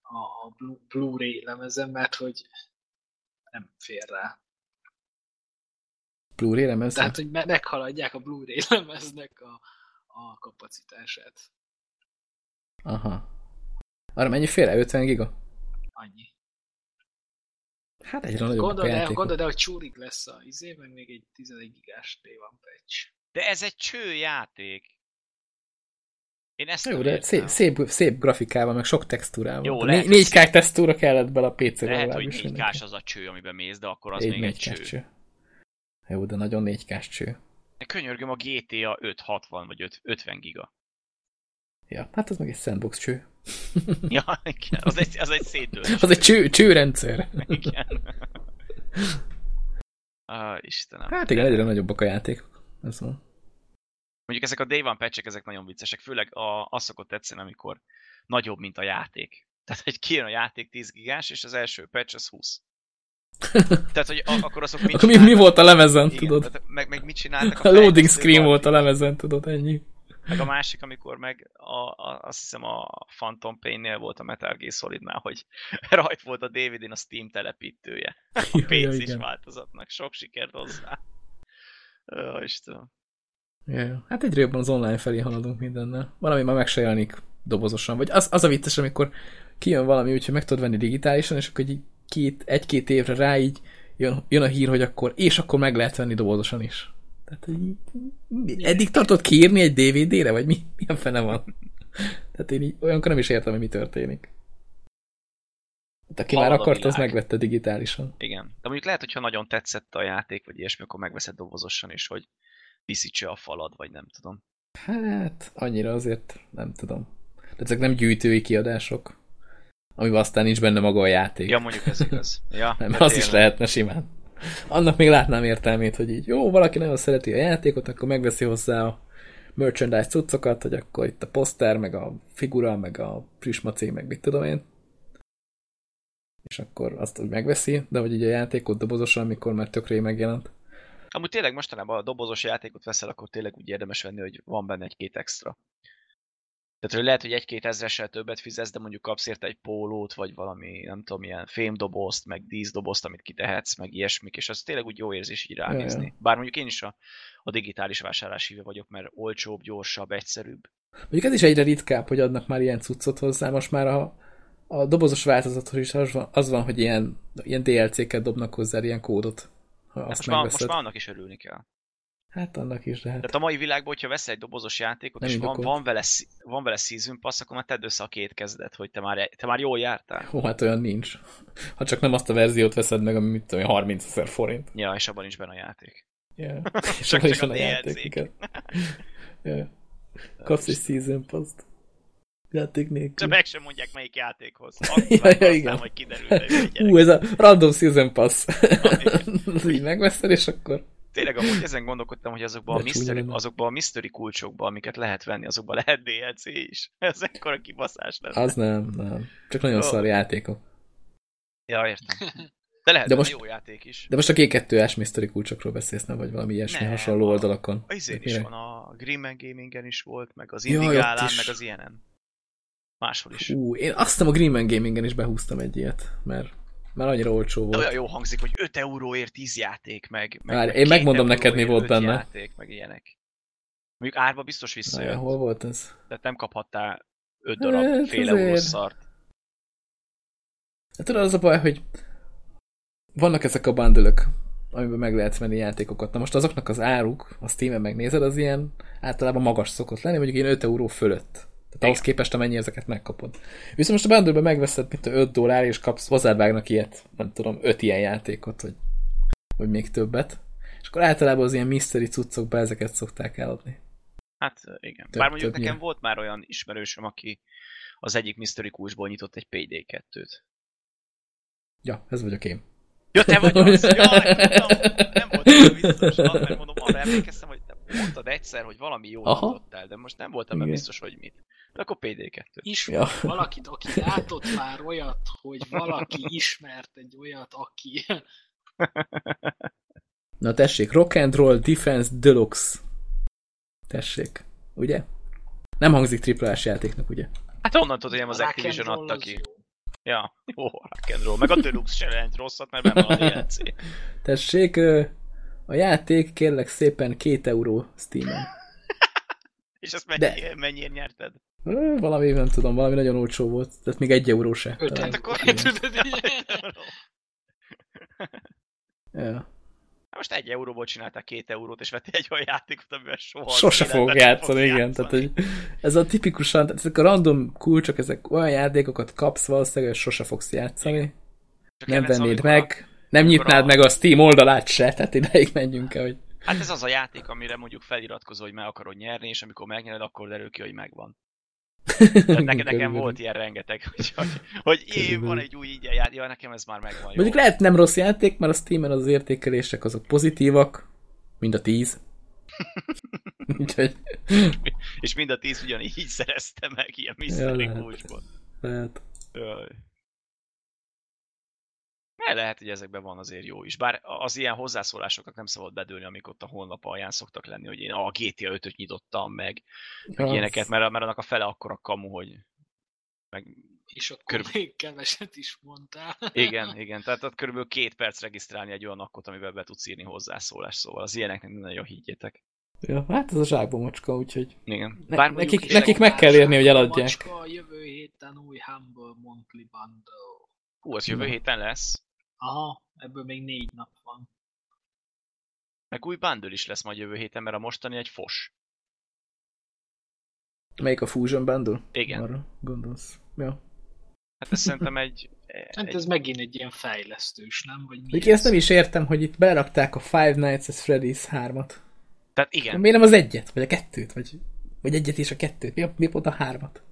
a, a Blu- Blu-ray lemezen, mert hogy nem fér rá. Blu-ray lemez. Tehát, hogy me- meghaladják a Blu-ray lemeznek a, a kapacitását. Aha. Arra mennyi félre? 50 giga? Annyi. Hát egyre nagyobb a Gondold el, gondold el, hogy csúrig lesz a izé, meg még egy 11 gigás day one patch. De ez egy cső játék. Én ezt Jó, de szép, szép, szép grafikával, meg sok textúrával. Jó, lehet, né- hogy 4K textúra kellett bele a PC-re Lehet, hogy legalábbis 4 mindenki. az a cső, amiben mész, de akkor az Egy még egy 4K-s cső. cső. Jó, de nagyon 4 k cső. De könyörgöm, a GTA 560 vagy 5, 50 giga. Ja, hát az meg egy sandbox cső. (laughs) Ja, igen, az egy, az egy szétdőlt. Az egy cső, csőrendszer. Igen. (laughs) Ah, Istenem. Hát igen, egyre nagyobbak a játékok. Ez van. Mondjuk ezek a Day One patch ezek nagyon viccesek, főleg a, az szokott tetszeni, amikor nagyobb, mint a játék. Tehát, hogy kijön a játék 10 gigás, és az első patch az 20. (laughs) Tehát, hogy a, akkor azok mit Akkor mi, mi volt a lemezen, Igen, tudod? Tehát, meg, meg mit csináltak A loading fejlesztők screen volt a lemezen, tudod, ennyi. Meg a másik, amikor meg a, a, azt hiszem a Phantom Pain-nél volt a Metal Gear Solidnál, hogy (laughs) rajt volt a DVD-n a Steam telepítője. (laughs) A Ja, ja, igen. változatnak. Sok sikert hozzá. Ó, Istenem. Ja, ja. Hát egyre jobban az online felé haladunk mindennel. Valami már meg se jelenik dobozosan. Vagy az, az a vicces, amikor kijön valami, úgyhogy meg tudod venni digitálisan, és akkor így két, egy-két évre rá így jön, jön a hír, hogy akkor, és akkor meg lehet venni dobozosan is. Tehát, hogy eddig tartott kiírni egy DVD-re, vagy mi, mi a fene van? Tehát én így olyankor nem is értem, hogy mi történik. Hát aki már Halad akart, az megvette digitálisan. Igen. De mondjuk lehet, hogyha nagyon tetszett a játék, vagy ilyesmi, akkor megveszed dobozosan is, hogy diszítse a falad, vagy nem tudom. Hát, annyira azért nem tudom. De ezek nem gyűjtői kiadások, amiben aztán nincs benne maga a játék. Ja, mondjuk ez igaz. Ja, nem, de az is tényleg. lehetne simán. Annak még látnám értelmét, hogy így jó, valaki nagyon szereti a játékot, akkor megveszi hozzá a merchandise cuccokat, hogy akkor itt a poszter, meg a figura, meg a prismaci, meg mit tudom én. És akkor azt úgy megveszi, de hogy így a játékot dobozosan, amikor már tökre megjelent. Amúgy tényleg mostanában a dobozos játékot veszel, akkor tényleg úgy érdemes venni, hogy van benne egy-két extra. Tehát hogy lehet, hogy egy-két ezressel többet fizetsz, de mondjuk kapsz érte egy pólót, vagy valami, nem tudom, ilyen fémdobozt, meg díszdobozt, amit kitehetsz, meg ilyesmik, és az tényleg úgy jó érzés így ránézni. Ja, ja. Bár mondjuk én is a, a digitális vásárlás híve vagyok, mert olcsóbb, gyorsabb, egyszerűbb. Mondjuk ez is egyre ritkább, hogy adnak már ilyen cuccot hozzá. Most már a, a dobozos változathoz is az van, az van hogy ilyen, ilyen DLC-ket dobnak hozzá, ilyen kódot. Ha Hát azt most, már, most már annak is örülni kell. Hát annak is, de hát. Tehát a mai világban, hogyha veszel egy dobozos játékot, Nem és van, van, vele, van vele season pass, akkor már tedd össze a két kezdet, hogy te már, te már jól jártál. Hó, hát olyan nincs. Ha csak nem azt a verziót veszed meg, ami mit tudom, én, 30 ezer forint. Ja, és abban nincs benne a játék. Yeah. (laughs) És Csak- is csak van a a játék, yeah. (laughs) Kapsz egy season pass Játék De nélkül. meg sem mondják melyik játékhoz. (laughs) Ja, ja, ja, aztán igen. kiderül, hogy egy Hú, ez a random season pass. így megveszed, és akkor... Tényleg amúgy ezen gondolkodtam, hogy azokban a, mystery, azokban a mystery kulcsokban, amiket lehet venni, azokban lehet DLC is. (laughs) Ez ekkora kibaszás lenne. Az nem, nem. Csak nagyon Ó. szar játékok. Ja, értem. De lehet De most- jó játék is. De most a G2-es mystery kulcsokról beszélsz, nem? Vagy valami ilyesmi Nem, hasonló a- oldalakon. A izén is van, a Greenman Gamingen is volt, meg az Indigálán, meg az ilyenen. Máshol is. Ú, én azt hiszem a Greenman Gamingen is behúztam egy ilyet, mert már annyira olcsó De volt. olyan jó hangzik, hogy 5 euróért 10 játék, meg, meg, meg én megmondom neked, mi volt benne. Játék, meg ilyenek. Mondjuk árba biztos Na, visszajött, hol volt ez? tehát nem kaphattál 5 darab Hát, fél eurós szart. Hát tudod, az a baj, hogy vannak ezek a bundle amiben meg lehet venni játékokat. Na most azoknak az áruk, a Steam-en megnézed, az ilyen általában magas szokott lenni, mondjuk ilyen 5 euró fölött. Tehát ahhoz képest, amennyi ezeket megkapod. Viszont most a bundle megveszed, mint a 5 dollár, és kapsz, hozzád vágnak ilyet, nem tudom, 5 ilyen játékot, vagy, vagy még többet. És akkor általában az ilyen mystery cuccokba ezeket szokták eladni. Hát igen. Több- Bár mondjuk nekem volt már olyan ismerősöm, aki az egyik Mystery kulcsból nyitott egy PD2-t. Ja, ez vagyok én. Ja, te vagy az! Jaj, (laughs) nem volt olyan biztos, mert mondom, arra emlékeztem, hogy mondtad egyszer, hogy valami jót Aha. nyitottál, de most nem voltam benne biztos, hogy mit. De akkor PD2. Ismer Ja. valakit, aki látott már olyat, hogy valaki ismert egy olyat, aki... (laughs) Na tessék, Rock and Roll Defense Deluxe. Tessék, ugye? Nem hangzik triplás játéknak, ugye? Hát onnan tudod, hogy nem az Activision adta ki. jó. Ja, jó, rock and roll. Meg a Deluxe se jelent rosszat, mert benne van a DLC. (laughs) Tessék, a játék kérlek szépen 2 euró Steam-en. (laughs) És ezt mennyi, De- mennyiért nyerted? Valami, nem tudom, valami nagyon olcsó volt. Tehát még egy euró se. Öt. Hát akkor-. Tudod, Ja. Most egy euróból csinálták két eurót, és vettél egy olyan játékot, amivel soha Sose fogok nem játszani, igen. Tehát, hogy ez a tipikusan, tehát ezek a random kulcsok, ezek olyan játékokat kapsz valószínűleg, hogy sose fogsz játszani. Csak Nem nem vennéd meg, nem amikor nyitnád a- meg a Steam oldalát se, tehát ideig menjünk el, hogy A... Hát ez az a játék, amire mondjuk feliratkozol, hogy meg akarod nyerni, és amikor megnyered, akkor derül ki, hogy megvan. Tehát (laughs) nekem, nekem volt ilyen rengeteg, (laughs) hogy, hogy, hogy Körülbelül. van egy új ingyen játék, ja, nekem ez már megvan. Mondjuk jó. lehet nem rossz játék, mert a Steam-en az értékelések azok pozitívak, mind a 10. (laughs) Úgyhogy És mind a tíz ugyanígy így szerezte meg, ilyen mystery lehet. lehet. Jaj. Ne, lehet, hogy ezekben van azért jó is. Bár az ilyen hozzászólásoknak nem szabad bedőlni, amik ott a honlap alján szoktak lenni, hogy én a GTA 5-öt nyitottam meg, meg ilyeneket, mert, mert annak a fele akkor a kamu, hogy meg És akkor Körül- még keveset is mondtál. igen, igen, tehát ott körülbelül két perc regisztrálni egy olyan akkot, amivel be tudsz írni hozzászólást, szóval az ilyeneknek nem nagyon higgyétek. Ja, hát ez a zsákba macska, úgyhogy Igen. Ne- Bár nekik- nekik meg kell érni, hogy eladják. Macska, jövő héten új Humble Monthly Bundle. Hú, az jövő héten lesz. Aha, ebből még négy nap van. Meg új bundle is lesz majd jövő héten, mert a mostani egy fos. melyik a Fusion Bundle? Igen. Arra gondolsz. Ja. Hát ez szerintem egy... Hát egy ez megint egy ilyen fejlesztős, nem? Vagy mi ez? ezt nem is értem, hogy itt berakták a Five Nights at Freddy's 3-at. tehát igen, Miért nem az egyet? Vagy a kettőt? Vagy Vagy egyet és a kettőt. Mi, mi pont a hármat?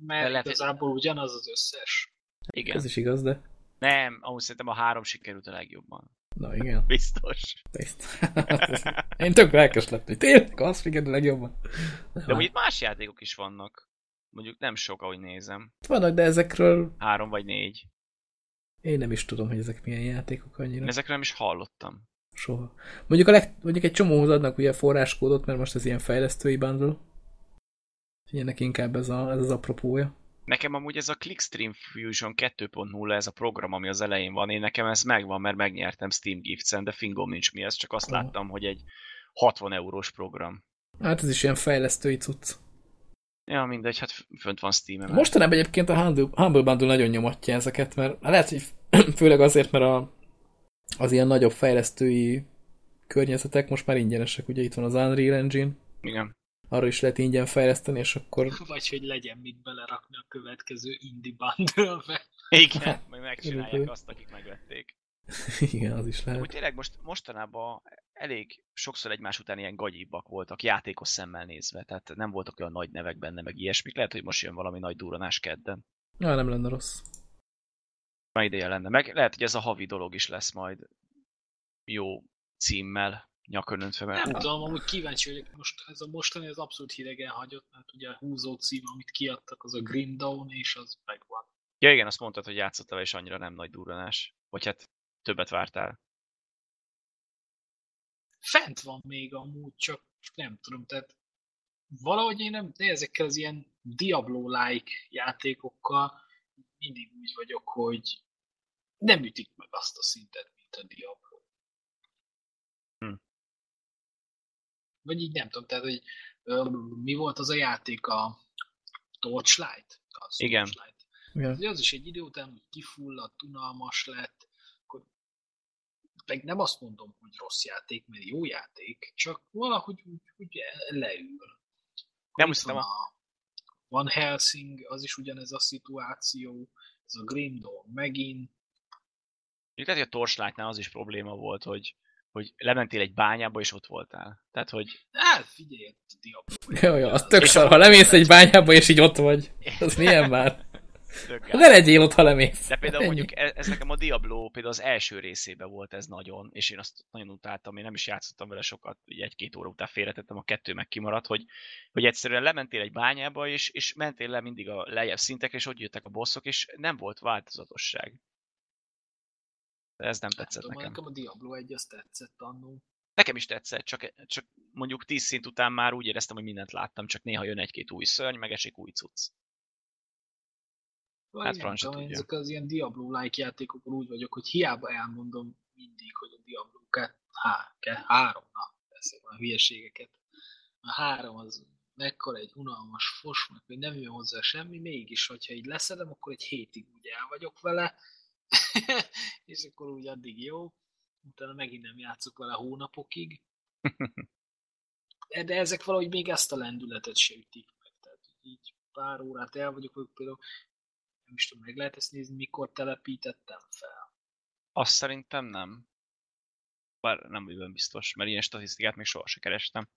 Mert lehet, igazából ugyanaz az összes. Igen. Ez is igaz, de... Nem, ahhoz szerintem a három sikerült a legjobban. Na igen. Biztos. Bizt. (laughs) Én tök lelkes lettem, hogy tényleg az figyelj a legjobban. De amúgy itt más játékok is vannak. Mondjuk nem sok, ahogy nézem. Vannak, de ezekről Három vagy négy. én nem is tudom, hogy ezek milyen játékok annyira. Én ezekről nem is hallottam. Soha. Mondjuk, a leg, mondjuk egy csomóhoz adnak ugye forráskódot, mert most ez ilyen fejlesztői bundle. Ennek inkább ez, a, ez az apropója. Nekem amúgy ez a Clickstream Fusion 2.0, ez a program, ami az elején van, én nekem ez megvan, mert megnyertem Steam Gifts-en, de fingom nincs mi ez, csak azt láttam, hogy egy 60 eurós program. Hát ez is ilyen fejlesztői cucc. Ja, mindegy, hát fönt van Steam-en. Mostanában egyébként a Humble, Humble Bundle nagyon nyomatja ezeket, mert lehet, hogy (clears throat) főleg azért, mert a, az ilyen nagyobb fejlesztői környezetek most már ingyenesek, ugye itt van az Unreal Engine, Igen. Arra is lehet ingyen fejleszteni, és akkor (laughs) Vagy hogy legyen mit belerakni a következő indie bundle-be. Igen, majd megcsinálják körülbelül. azt, akik megvették. igen, az is Úgy lehet. tényleg most mostanában elég sokszor egymás után ilyen gagyibbak voltak, játékos szemmel nézve, tehát nem voltak olyan nagy nevek benne, meg ilyesmik. Lehet, hogy most jön valami nagy duranás kedden. Ja, nem lenne rossz. Már ideje lenne. Meg lehet, hogy ez a havi dolog is lesz majd jó címmel, nyakon öntve, mert Nem tudom, amúgy kíváncsi vagyok, most ez a mostani az abszolút hidegen hagyott, mert ugye a húzó cím, amit kiadtak, az a Grim Dawn, és az megvan. Ja igen, azt mondtad, hogy játszottál, és annyira nem nagy durranás. Vagy hát többet vártál. Fent van még amúgy, csak nem tudom, tehát valahogy én nem, de ezekkel az ilyen Diablo-like játékokkal mindig úgy vagyok, hogy nem ütik meg azt a szintet, mint a Diablo. Vagy így nem tudom, tehát, hogy ö, mi volt az a játék, a Torchlight? Az Igen. Torchlight. Igen. Az is egy idő után úgy kifulladt, unalmas lett, akkor meg nem azt mondom, hogy rossz játék, mert jó játék, csak valahogy úgy, úgy leül. Nem úgy van a- Van Helsing, az is ugyanez a szituáció, ez a Grim Dawn megint, Mondjuk lehet, hogy a Torchlight-nál az is probléma volt, hogy, hogy lementél egy bányába, és ott voltál. Tehát, hogy hát figyelj, a Diablo. Ja, ja, az tök szar, ha lemész egy bányába, és így ott vagy. Az milyen már? (laughs) tök Ne legyél ott, ha lemész. De például Ennyi. mondjuk e- ez nekem a Diablo például az első részében volt ez nagyon, és én azt nagyon utáltam, én nem is játszottam vele sokat, így egy-két óra után félretettem, a kettő meg kimaradt, hogy, hogy egyszerűen lementél egy bányába, és, és mentél le mindig a lejjebb szintekre, és ott jöttek a bosszok, és nem volt változatosság. De ez nem tetszett tudom, nekem. nekem a Diablo 1 azt tetszett annó. Nekem is tetszett, csak, csak mondjuk 10 szint után már úgy éreztem, hogy mindent láttam, csak néha jön egy-két új szörny, meg esik új cucc. Vagy Hát franc tudja. ezek az ilyen Diablo-like játékokon úgy vagyok, hogy hiába elmondom mindig, hogy a Diablo 2, há, három, na, beszélek a hülyeségeket. A három az mekkora egy unalmas fosnak, hogy nem jön hozzá semmi, mégis, hogyha így leszedem, akkor egy hétig úgy el vagyok vele, (laughs) és akkor úgy addig jó, utána megint nem játszok vele hónapokig. (laughs) De, ezek valahogy még ezt a lendületet se ütik meg. Tehát hogy így pár órát el vagyok, hogy például nem is tudom, meg lehet ezt nézni, mikor telepítettem fel. Azt szerintem nem. Bár nem vagyok biztos, mert ilyen statisztikát még soha se kerestem.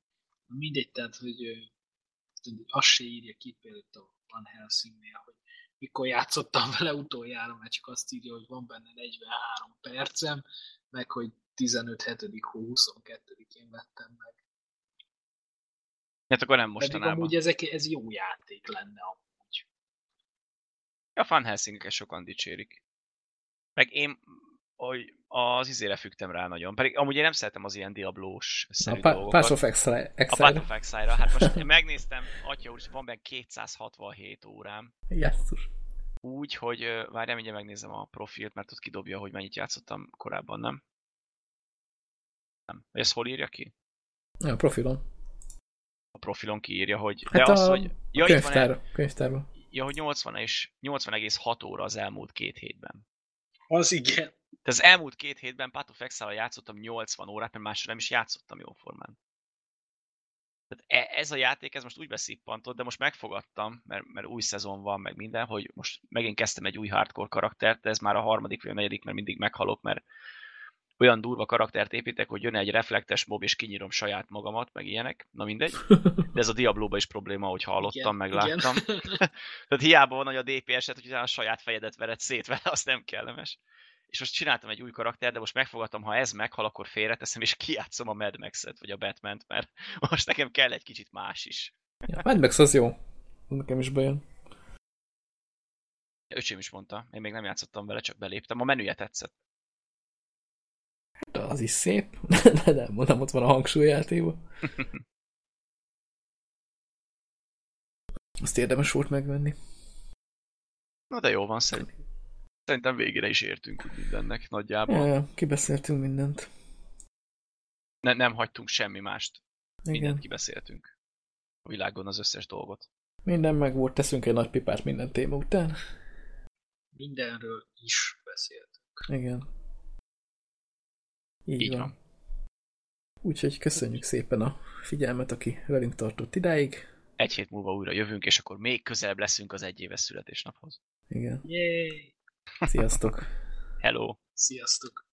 Mindegy, tehát, hogy tudod, azt se írja ki például a Van Helsingnél, hogy mikor játszottam vele utoljára, mert csak azt írja, hogy van benne 43 percem, meg hogy 15 7. hó 22-én vettem meg. Hát akkor nem Pedig mostanában. amúgy ezek, ez jó játék lenne amúgy. A Fan Helsingeket sokan dicsérik. Meg én hogy az izére fügtem rá nagyon. Pedig amúgy én nem szeretem az ilyen diablós A szerű Pa- dolgokat. Pass of Exile. a. Path of Exile-ra. Hát most megnéztem, atya úr, van benne 267 órám. Jesszus. Úgy, hogy ö, várjál, mindjárt megnézem a profilt, mert ott kidobja, hogy mennyit játszottam korábban, nem? Nem. Vagy ezt hol írja ki? Ja, a profilon. A profilon kiírja, hogy... De Hát az, a, hogy... a Ja, itt van könyvtár, könyvtárban. ja, hogy 80 és 80,6 óra az elmúlt két hétben. Az igen. De az elmúlt két hétben Path of Exile-al játszottam 80 órát, mert másra nem is játszottam jóformán. Tehát e- ez a játék, ez most úgy beszippantott, de most megfogadtam, mert, mert új szezon van, meg minden, hogy most megint kezdtem egy új hardcore karaktert, de ez már a harmadik vagy a negyedik, mert mindig meghalok, mert olyan durva karaktert építek, hogy jön egy reflektes mob, és kinyírom saját magamat, meg ilyenek, na mindegy. De ez a Diablo-ba is probléma, hogy hallottam, meg igen. láttam. (laughs) Tehát hiába van nagy a DPS-et, hogy a saját fejedet vered szét vele, az nem kellemes. És most csináltam egy új karakter, de most megfogadtam, ha ez meghal, akkor félreteszem, és kiátszom a Mad Max-et, vagy a Batman-t, mert (laughs) most nekem kell egy kicsit más is. Ja, Mad Max az jó. Nekem is bejön. Öcsém is mondta, én még nem játszottam vele, csak beléptem. A menüje tetszett. De az is szép. (laughs) De nem mondom, ott van a hangsúlyjátékban. (laughs) Azt érdemes volt megvenni. Na de jó van, szerintem. Szerintem végére is értünk úgy mindennek nagyjából. Ja, kibeszéltünk mindent. Ne, nem hagytunk semmi mást. Mindent Igen. kibeszéltünk. A világon az összes dolgot. Minden meg volt, teszünk egy nagy pipát minden téma után. Mindenről is beszéltünk. Igen. Így, Így van. van. Úgyhogy köszönjük szépen a figyelmet, aki velünk tartott idáig. Egy hét múlva újra jövünk, és akkor még közelebb leszünk az egyéves születésnaphoz. Igen. Yay! Sziasztok! Hello! Sziasztok!